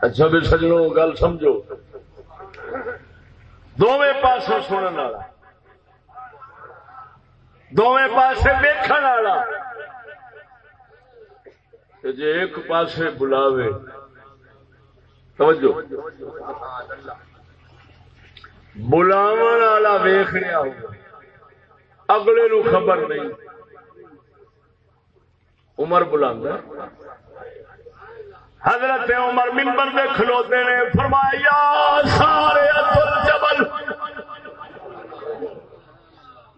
اچھا بھی سجنوں گل سمجھو۔ دونوں پاسوں سننے والا۔ دونوں پاسے دیکھنے والا۔ جی ایک پاسے بلاوے۔ توجہ۔ بلاو والا ویخ رہا ہو اگلے نو خبر نہیں۔ عمر بلا حضرت عمر ممبر میں کھلوتے نے فرمایا، سارے جبل۔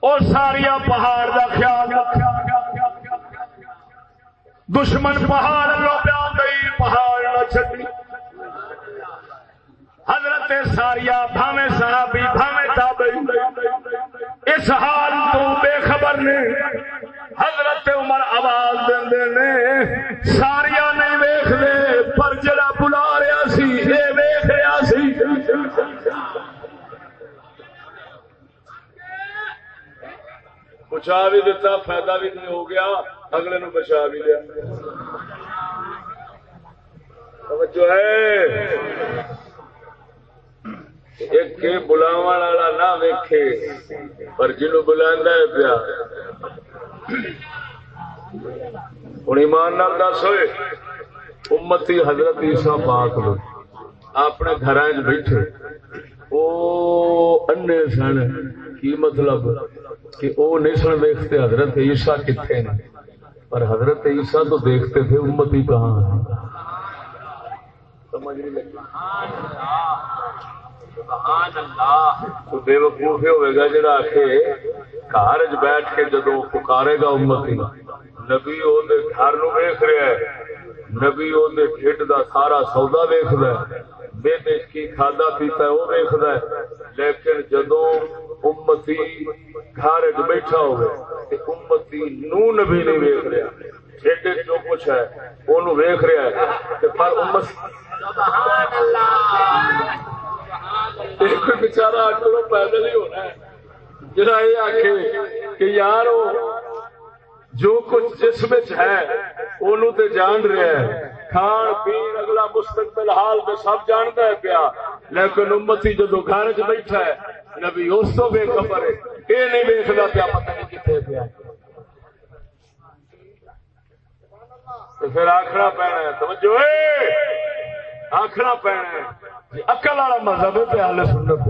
اور ساریا پہاڑ دا خیال دشمن پہاڑ لو پیا گئی، پہاڑ نہ چڈی حضرت ساریا بھاوے صحابی بھاوے تابعی اس حال تو بے خبر نے حضرت عمر آواز دے نے ساریا نہیں ویخ دے پر جڑا بلا رہا سی یہ ویخ رہا سی۔ بچا بھی دیتا فائدہ بھی نہیں ہو گیا، اگلے نو بچا بھی لیا۔ جو ہے۔ ایک بلاو والا نہ ویکھے پر جنو بلا پیا ہوں ایمان نال دس ہوئے امتی حضرت عیسیٰ پاک لو اپنے گھر بیٹھے وہ انے سن کی مطلب کہ وہ نہیں سن دیکھتے حضرت عیسیٰ کتنے نے پر حضرت عیسیٰ تو دیکھتے تھے امتی کہاں سمجھ نہیں لگی تو بے وقوف ہوئے گا جڑا آخے گھر بیٹھ کے جدو پکارے گا امتی۔ نبی وہ گھر نو ویخ رہا ہے۔ نبی وہ ٹھڈ دا سارا سودا ویخد میلے کی کھادا پیتا ہے وہ ویخد لیکن جدو امتی گھر بیٹھا ہوئے امتی نو نبی نہیں ویخ رہا۔ ٹھڈ جو کچھ ہے، وہ ویخ رہا ہے پر امت بچارا اکلو پیدل ہی ہونا ہے۔ جڑا یہ آخ کہ یار جو کچھ جسم ہے انہوں تے جان رہا ہے کھان، پین، اگلا مستقبل حال میں سب جانتا ہے پیا۔ لیکن امتی جدو گھر چ بیٹھا ہے، نبی اس تو بے خبر ہے۔ یہ نہیں ویکتا پیا پتہ نہیں کتنے پیا پھر آخنا پینا ہے۔ توجہ آخنا پینا اکل جی، والا مذہب ہے حال سنت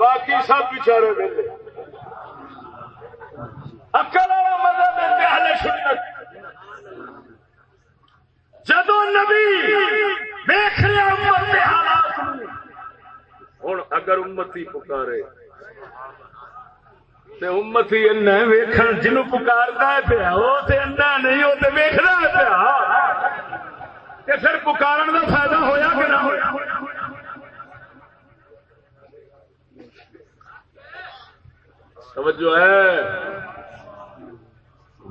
باقی سب بچارے ویلے۔ اکل والا مذہب ہے حال سنت۔ جدو نبی دیکھ رہے امت حالات ہوں اگر امتی پکارے۔ امتی ویکھن جنو پکارتا ہے پیا نہیں ویخنا پیا۔ پھر پکارن کا فائدہ ہویا کہ نہ ہوا توجہ ہے؟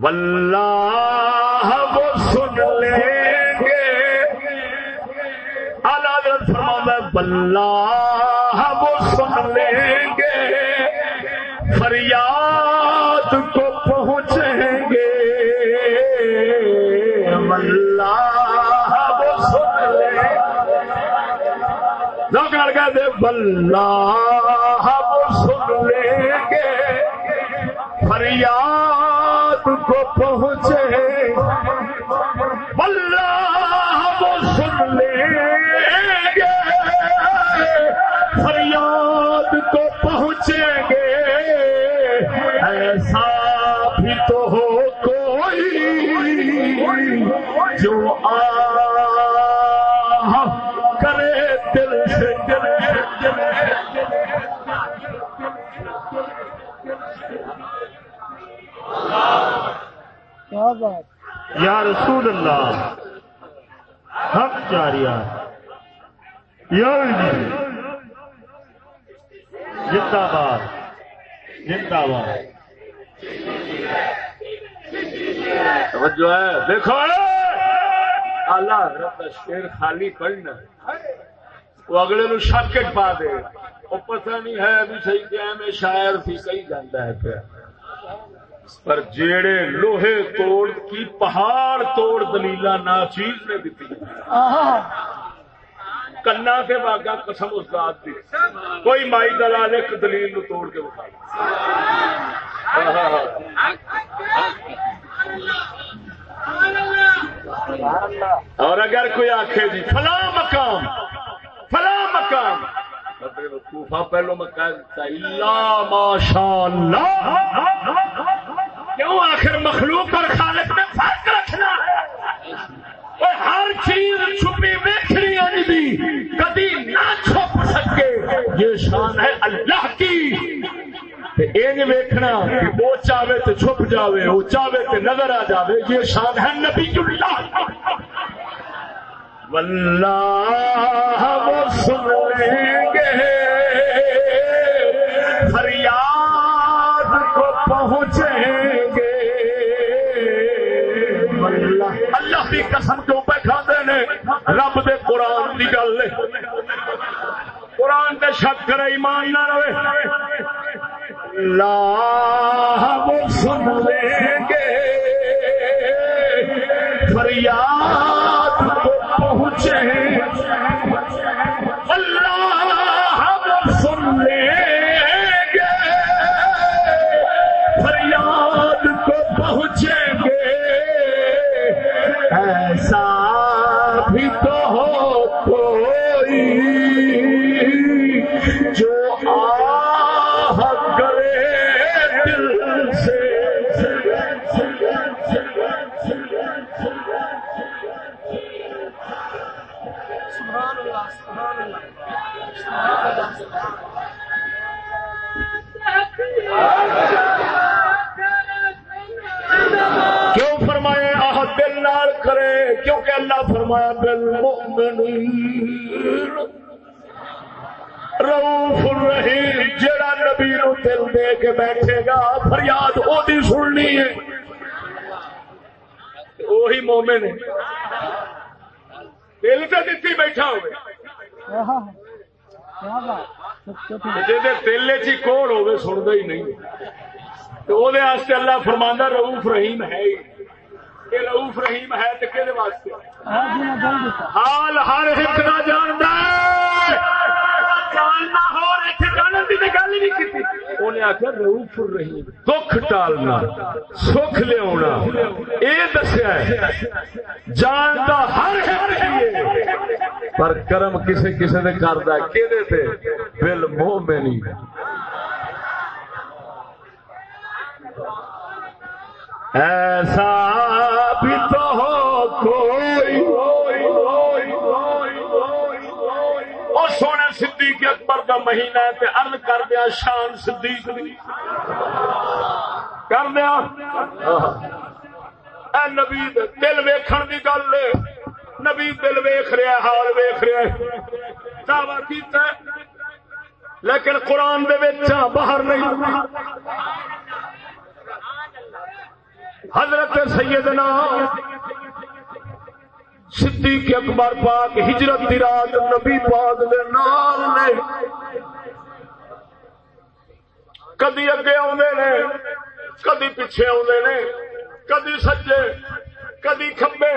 واللہ وہ سن لیں گے۔ آلہ فرما واللہ وہ سن لیں گے۔ رات کو پہنچیں گے۔ اللہ وہ سن لیں۔ دے بلہ وہ سن لیں گے۔ فریاد کو پہنچے یا رسول اللہ حق جاریا یا زندہ باد زندہ باد۔ توجہ ہے دیکھو۔ اللہ حضرت کا شیر خالی پڑھنا وہ اگلے نو شک پا دے۔ وہ پتہ نہیں ہے ابھی صحیح کیا میں شاعر تھی کہیں جانا ہے پیا پر جیڑے لوہے توڑ کی پہاڑ توڑ دلیل نا چیز نے دیتی کنا کے باغا قسم اس بات کی کوئی مائی دلال ایک دلیل نو توڑ کے بتا اور اگر کوئی آخے جی فلاں مقام فلاں مقام۔ پہلو مکان ماشاء اللہ کیوں آخر مخلوق اور خالق میں فرق رکھنا ہے؟ اور ہر چیز چھپی ویکھنی دی، کدی نہ چھپ سکے۔ یہ شان ہے اللہ کی۔ این ویکھنا کہ وہ چاہے تو چھپ جاوے، وہ چاہے تو نظر آ جاوے، یہ شان ہے نبی اللہ۔ واللہ وہ سن لیں گے، فریاد کو پہنچیں قسم کیوں پہ کھاتے نے؟ رب دے قرآن کی گل قرآن تے شک کرے ایمان نہ رہے۔ اللہ وہ سن لیں گے۔ فریاد کو پہنچے۔ اللہ فرمایا بالمؤمنین رؤوف الرحیم جڑا نبی نو دل دے کے بیٹھے گا، فریاد او دی سننی ہے۔ وہی مومن ہے۔ دل تے دتی بیٹھا ہوئے۔ کیا بات جی دل چ کوڑ ہوگی سنتا ہی نہیں۔ تو وہ اللہ فرماندہ رؤوف رحیم ہے ہی۔ یہ رؤوف رحیم ہے تو کہ واسطے؟ جل دیتا حال ہر ایک نہ جانتا جاننا جانن دی گل نہیں کیتی۔ دکھ ٹالنا سکھ لیا دسیا ہے ہر ایک پر کرم کسے کسے نے کردا کہ بل مومنی۔ ایسا بھی تو ہو کوئی وہ سونے صدیق اکبر کا مہینہ ہے تے ارن کر دیا شان صدیق کر دیا۔ اے نبی دل ویکھن دی گل نبی دل ویخ رہا حال ویخ رہا دعوی کیتا ہے۔ لیکن قرآن دے باہر نہیں۔ حضرت سیدنا صدیق اکبر پاک ہجرت دی رات نبی پاک دے نال نے کدی اگے آدھے نے، کدی پیچھے آدھے نے، کدی سجے، کدی کھبے۔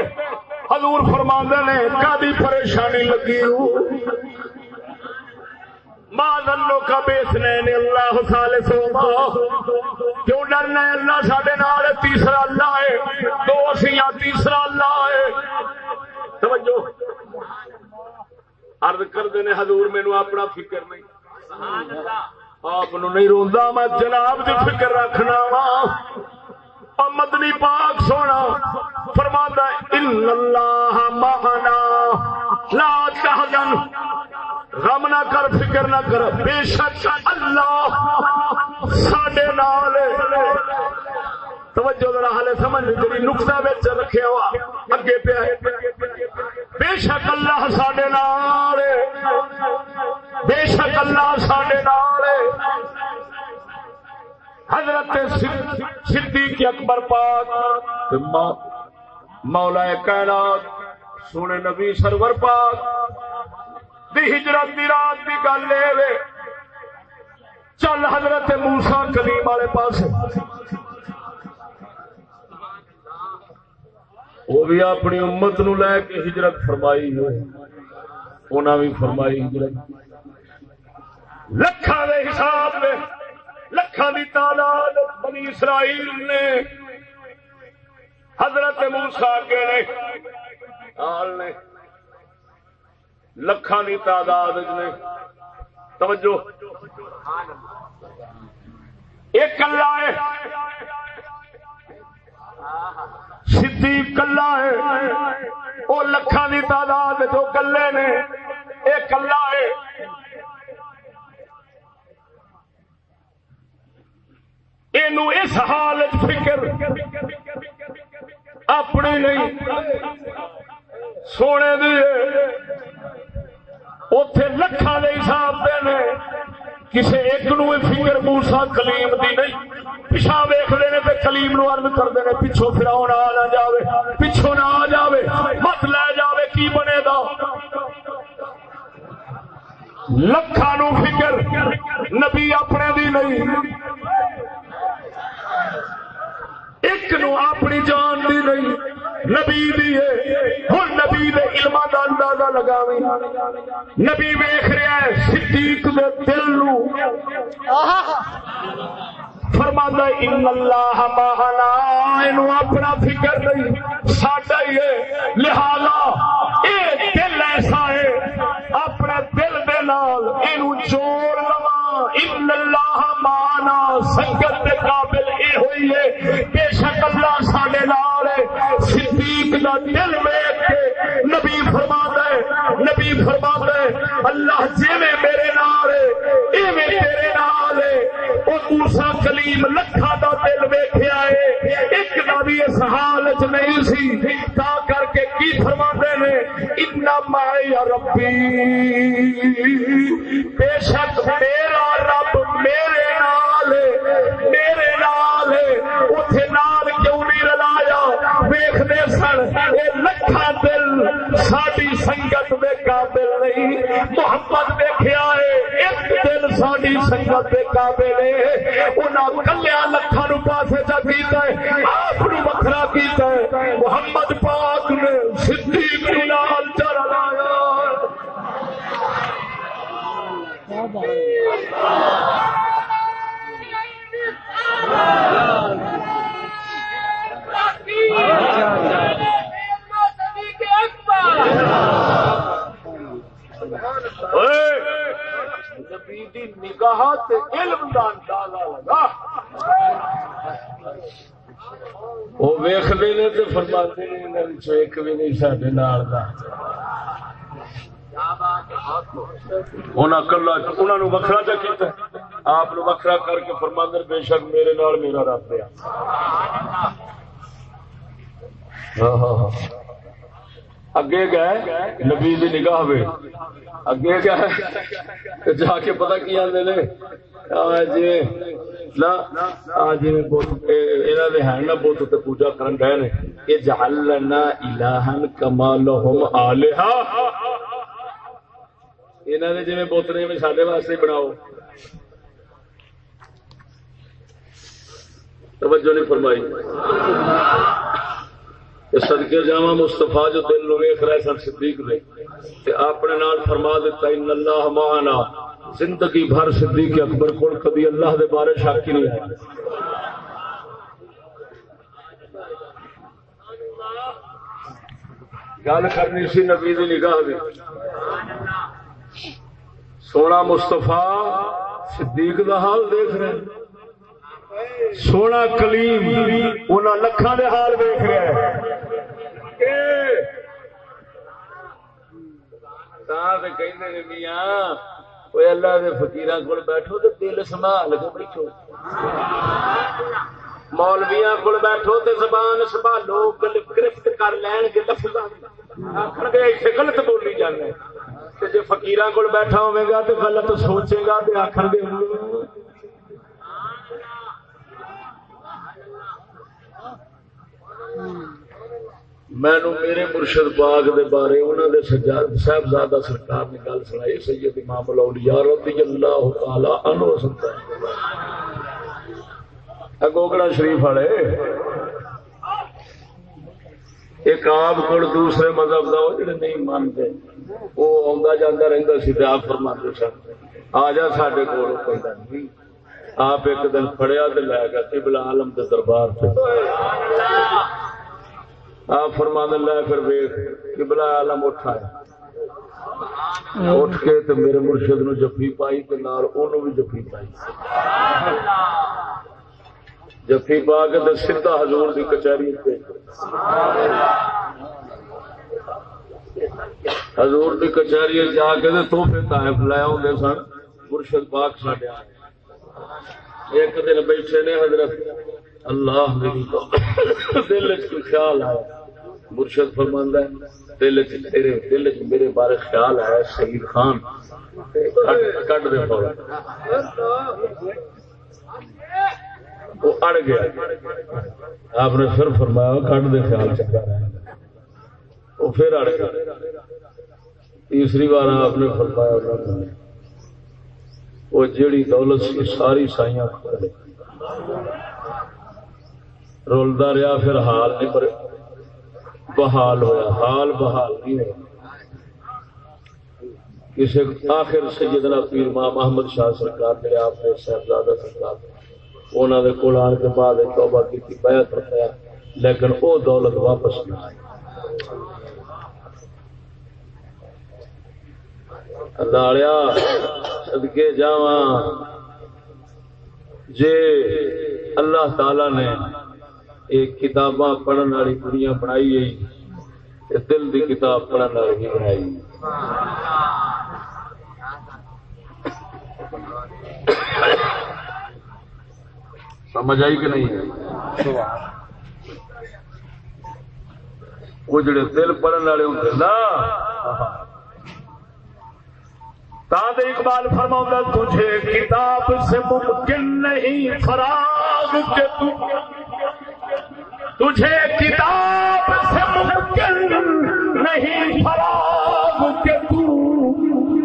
حضور فرما نے، کدی پریشانی لگی ماں دلو کا بیسنے نے اللہ سال سو کیوں ڈرنا ہے اللہ سڈے نال؟ تیسرا اللہ ہے۔ دو سیا تیسرا اللہ ہے۔ توجہ۔ عرض کرتے ہیں حضور مینو اپنا فکر نہیں۔ آپ نہیں روندا، میں جناب دی فکر رکھنا وا مدنی پاک سونا فرماتا ان اللہ معنا لا تحزن۔ غم نہ کر، فکر نہ کر، بے شک اللہ ساڈے نال توجہ ذرا حالے سمجھ جی نقطہ بچ رکھے ہوا اگے پیا بے شک اللہ ساڈے نال بے شک اللہ ساڈے نال حضرت صدیق اکبر پاک مولا کائنات، سونے نبی سرور پاک دی ہجرت دی رات دی گل لے چل حضرت موسا کلیم والے پاس وہ بھی اپنی امت نو لے کے ہجرت فرمائی ہے۔ انہاں بھی فرمائی ہجرت۔ لکھاں دے حساب میں لکھاں دی تعداد بنی اسرائیل نے۔ حضرت موسا کے نے۔ آل نے۔ لکھان کی تعداد نے۔ توجہ۔ ایک کلا ہے۔ سدھی کلا ہے۔ وہ لکھان کی تعداد جو کلے نے۔ یہ کلا ہے۔ یہ اس فکر اپنی نہیں۔ سونے دی اتے لکھان کے حساب دے نے۔ کسی ایک نو فکر موسا کلیم دی نہیں۔ پچھا ویختے نے کلیم نو ارد کرتے ہیں پچھو پھر آ نہ جاوے پچھو نہ آ جاوے۔ مت لے جاوے، کی بنے گا؟ لکھا نو فکر نبی اپنے دی نہیں۔ ایک نو اپنی جان دی نہیں نبی دی ہے۔ ہن نبی دے علم دا اندازہ لگاویں۔ نبی ویکھ رہا ہے صدیق دے دل نو۔ فرماتا ان اللہ ماہنا اینو اپنا فکر نہیں ساڈا ہی ہے۔ لہذا اے دل ایسا ہے اپنے دل دے نال اینو جوڑ لواں۔ ان اللہ مانا سنگت دے قابل اے ہوئی ہے بے موسی کلیم لکھا دا دل ویکھیا ہے۔ ایک دا بھی اس حال وچ نہیں سی۔ تا کر کے کی فرماتے نے؟ ان معی ربی بے شک میرا رب میرے نال میرے نال ہے۔ نال کیوں نہیں رلایا؟ ویکھدے سن، اے لکھا دل، ساڈی سنگت دے قابل نہیں۔ محمد ویکھیا ہے، ایک دل ساڈی سنگت دے انہاں کلیا لکھاں نو پاسے چا کیتا ہے آپ نو وکھرا کیتا ہے۔ محمد پاک نے صدیق نو نال چا رلایا کیا بات ہے نگاہ علم دا اندازہ لگا وہ ویختے نے تو فرماتے نے انہاں وچوں ایک بھی نہیں سڈے نال دا۔ انہاں چا کیتا آپ نو وکھرا کر کے فرماندے نے، بے شک میرے نال میرا رب ہے۔ اگے گئے نبی دی نگاہ وے۔ اگے گئے جا کے پتہ کی آندے پوجا کرن گئے نے۔ الہن انہاں دے جویں بت نے میں ساڈے واسطے بناؤ۔ توجہ نہیں فرمائی۔ صدقے جاوا مستفا جو دل نو ویخ رہے سن صدیق نے اپنے نال فرما دیتا ان اللہ معنا. زندگی بھر صدیق اکبر کول کبھی اللہ دے بارے شک نہیں آیا گل کرنی سی نبی دی نگاہ دی۔ سونا مستفا صدیق دا حال دیکھ رہے سونا کلیم انہاں لکھاں دے حال دیکھ رہے ہیں۔ کوئی اللہ دے فکیر کو بیٹھو تو دل سنبھال کے بیٹھو مولویا کو بیٹھو تو زبان سنبھالو گرفت کر لین گے لفظ آخر گے اتنے غلط بولی جانے جی فکیر کو بیٹھا ہوے گا تو غلط سوچے گا تو آخر گے مینو میرے مرشد باغ دے بارے انہوں نے صاحبزادہ سرکار نے گل سنائی، سید امام الاولیاء رضی اللہ تعالی عنہ سنتا ہے۔ گوگڑا شریف والے، ایک آپ کو دوسرے مذہب کا جڑے نہیں مانتے، وہ آتا جانا رہتا سی آپ فرماتے سن۔ آ جا سڈے کو آپ ایک دن فڑیا تو لے گیا بلا عالم کے دربار سے آپ فرما لے پھر ویخ کہ بلا عالم اٹھایا اٹھ کے تو میرے مرشد نو جفی پائی تو نال اونوں بھی جفی پائی۔ جفی پا کے تو سیدھا حضور دی کچہری پہ حضور دی کچہری جا کے تو تحفے طائف لے آدھے سن۔ مرشد پاک ساڈے ایک دن بیٹھے نے حضرت اللہ دل دل چ خیال آیا؟ مرشد فرماندا ہے، دل چ تیرے، دل چ میرے بارے خیال آیا شہید خان۔ کٹ- دے فوراً وہ اڑ گیا۔ آپ نے پھر فرمایا، کٹ دے خیال۔ چکا وہ پھر اڑ گیا۔ تیسری بار آپ نے فرمایا وہ جیڑی دولت سی، ساری سائیاں کھو رولدا رہا، پھر حال نہیں، پر بحال ہوا حال بحال نہیں ہوا کسی آخر سیدنا پیر ماں محمد شاہ سرکار جڑے آپ نے صاحبزادہ سرکار انہوں نے کول آن کے بعد توبہ کی بیعت رکھا لیکن وہ دولت واپس نہ آئی۔ لالیا سدکے جاواں۔ جے اللہ تعالی نے ایک کتاباں پڑھن والی دنیا بنائی ہے دل دی کتاب پڑھن والی بھی بنائی سمجھ آئی کہ نہیں؟ وہ جڑے دل پڑھن والے ہوتے نا۔ تاد اقبال فرماؤں تجھے کتاب سے ممکن نہیں، فراغ کے تو تجھے کتاب سے ممکن نہیں فراغ کے تو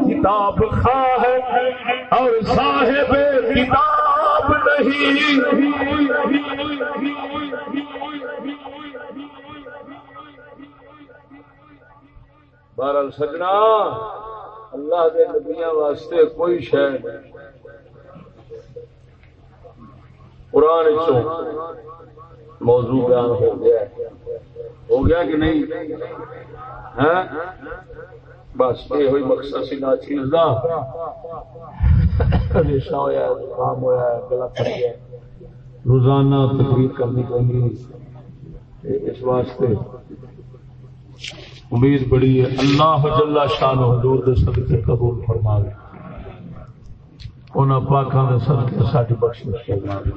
کتاب خواہ اور صاحب کتاب نہیں۔ بہرحال سجنا، اللہ کے نبیاں واسطے کوئی شہ قرآن چوں موضوع بیان ہو گیا ہو گیا کہ نہیں؟ ہاں؟ بس، یہ ہوئی مقصد سی نا۔ چیز دا ریشہ ہویا ہے زکام گلا پھٹ گیا روزانہ تقریر کرنی پڑی اس واسطے امید بڑی ہے، اللہ جل شان حضور دے صدقے قبول فرماوے۔ انہاں پاکاں دے صدقے ساڈی بخشش فرماوے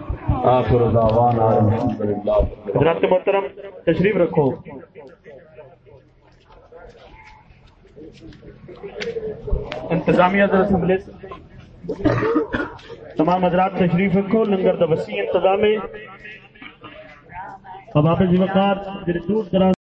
آخر دعوانا الحمدللہ۔ حضرت محترم، تشریف رکھو۔ انتظامیہ در اسمبلی تمام حضرات تشریف رکھو۔ لنگر دا وسیع انتظام ہے اب آپ جی وقار دور دراز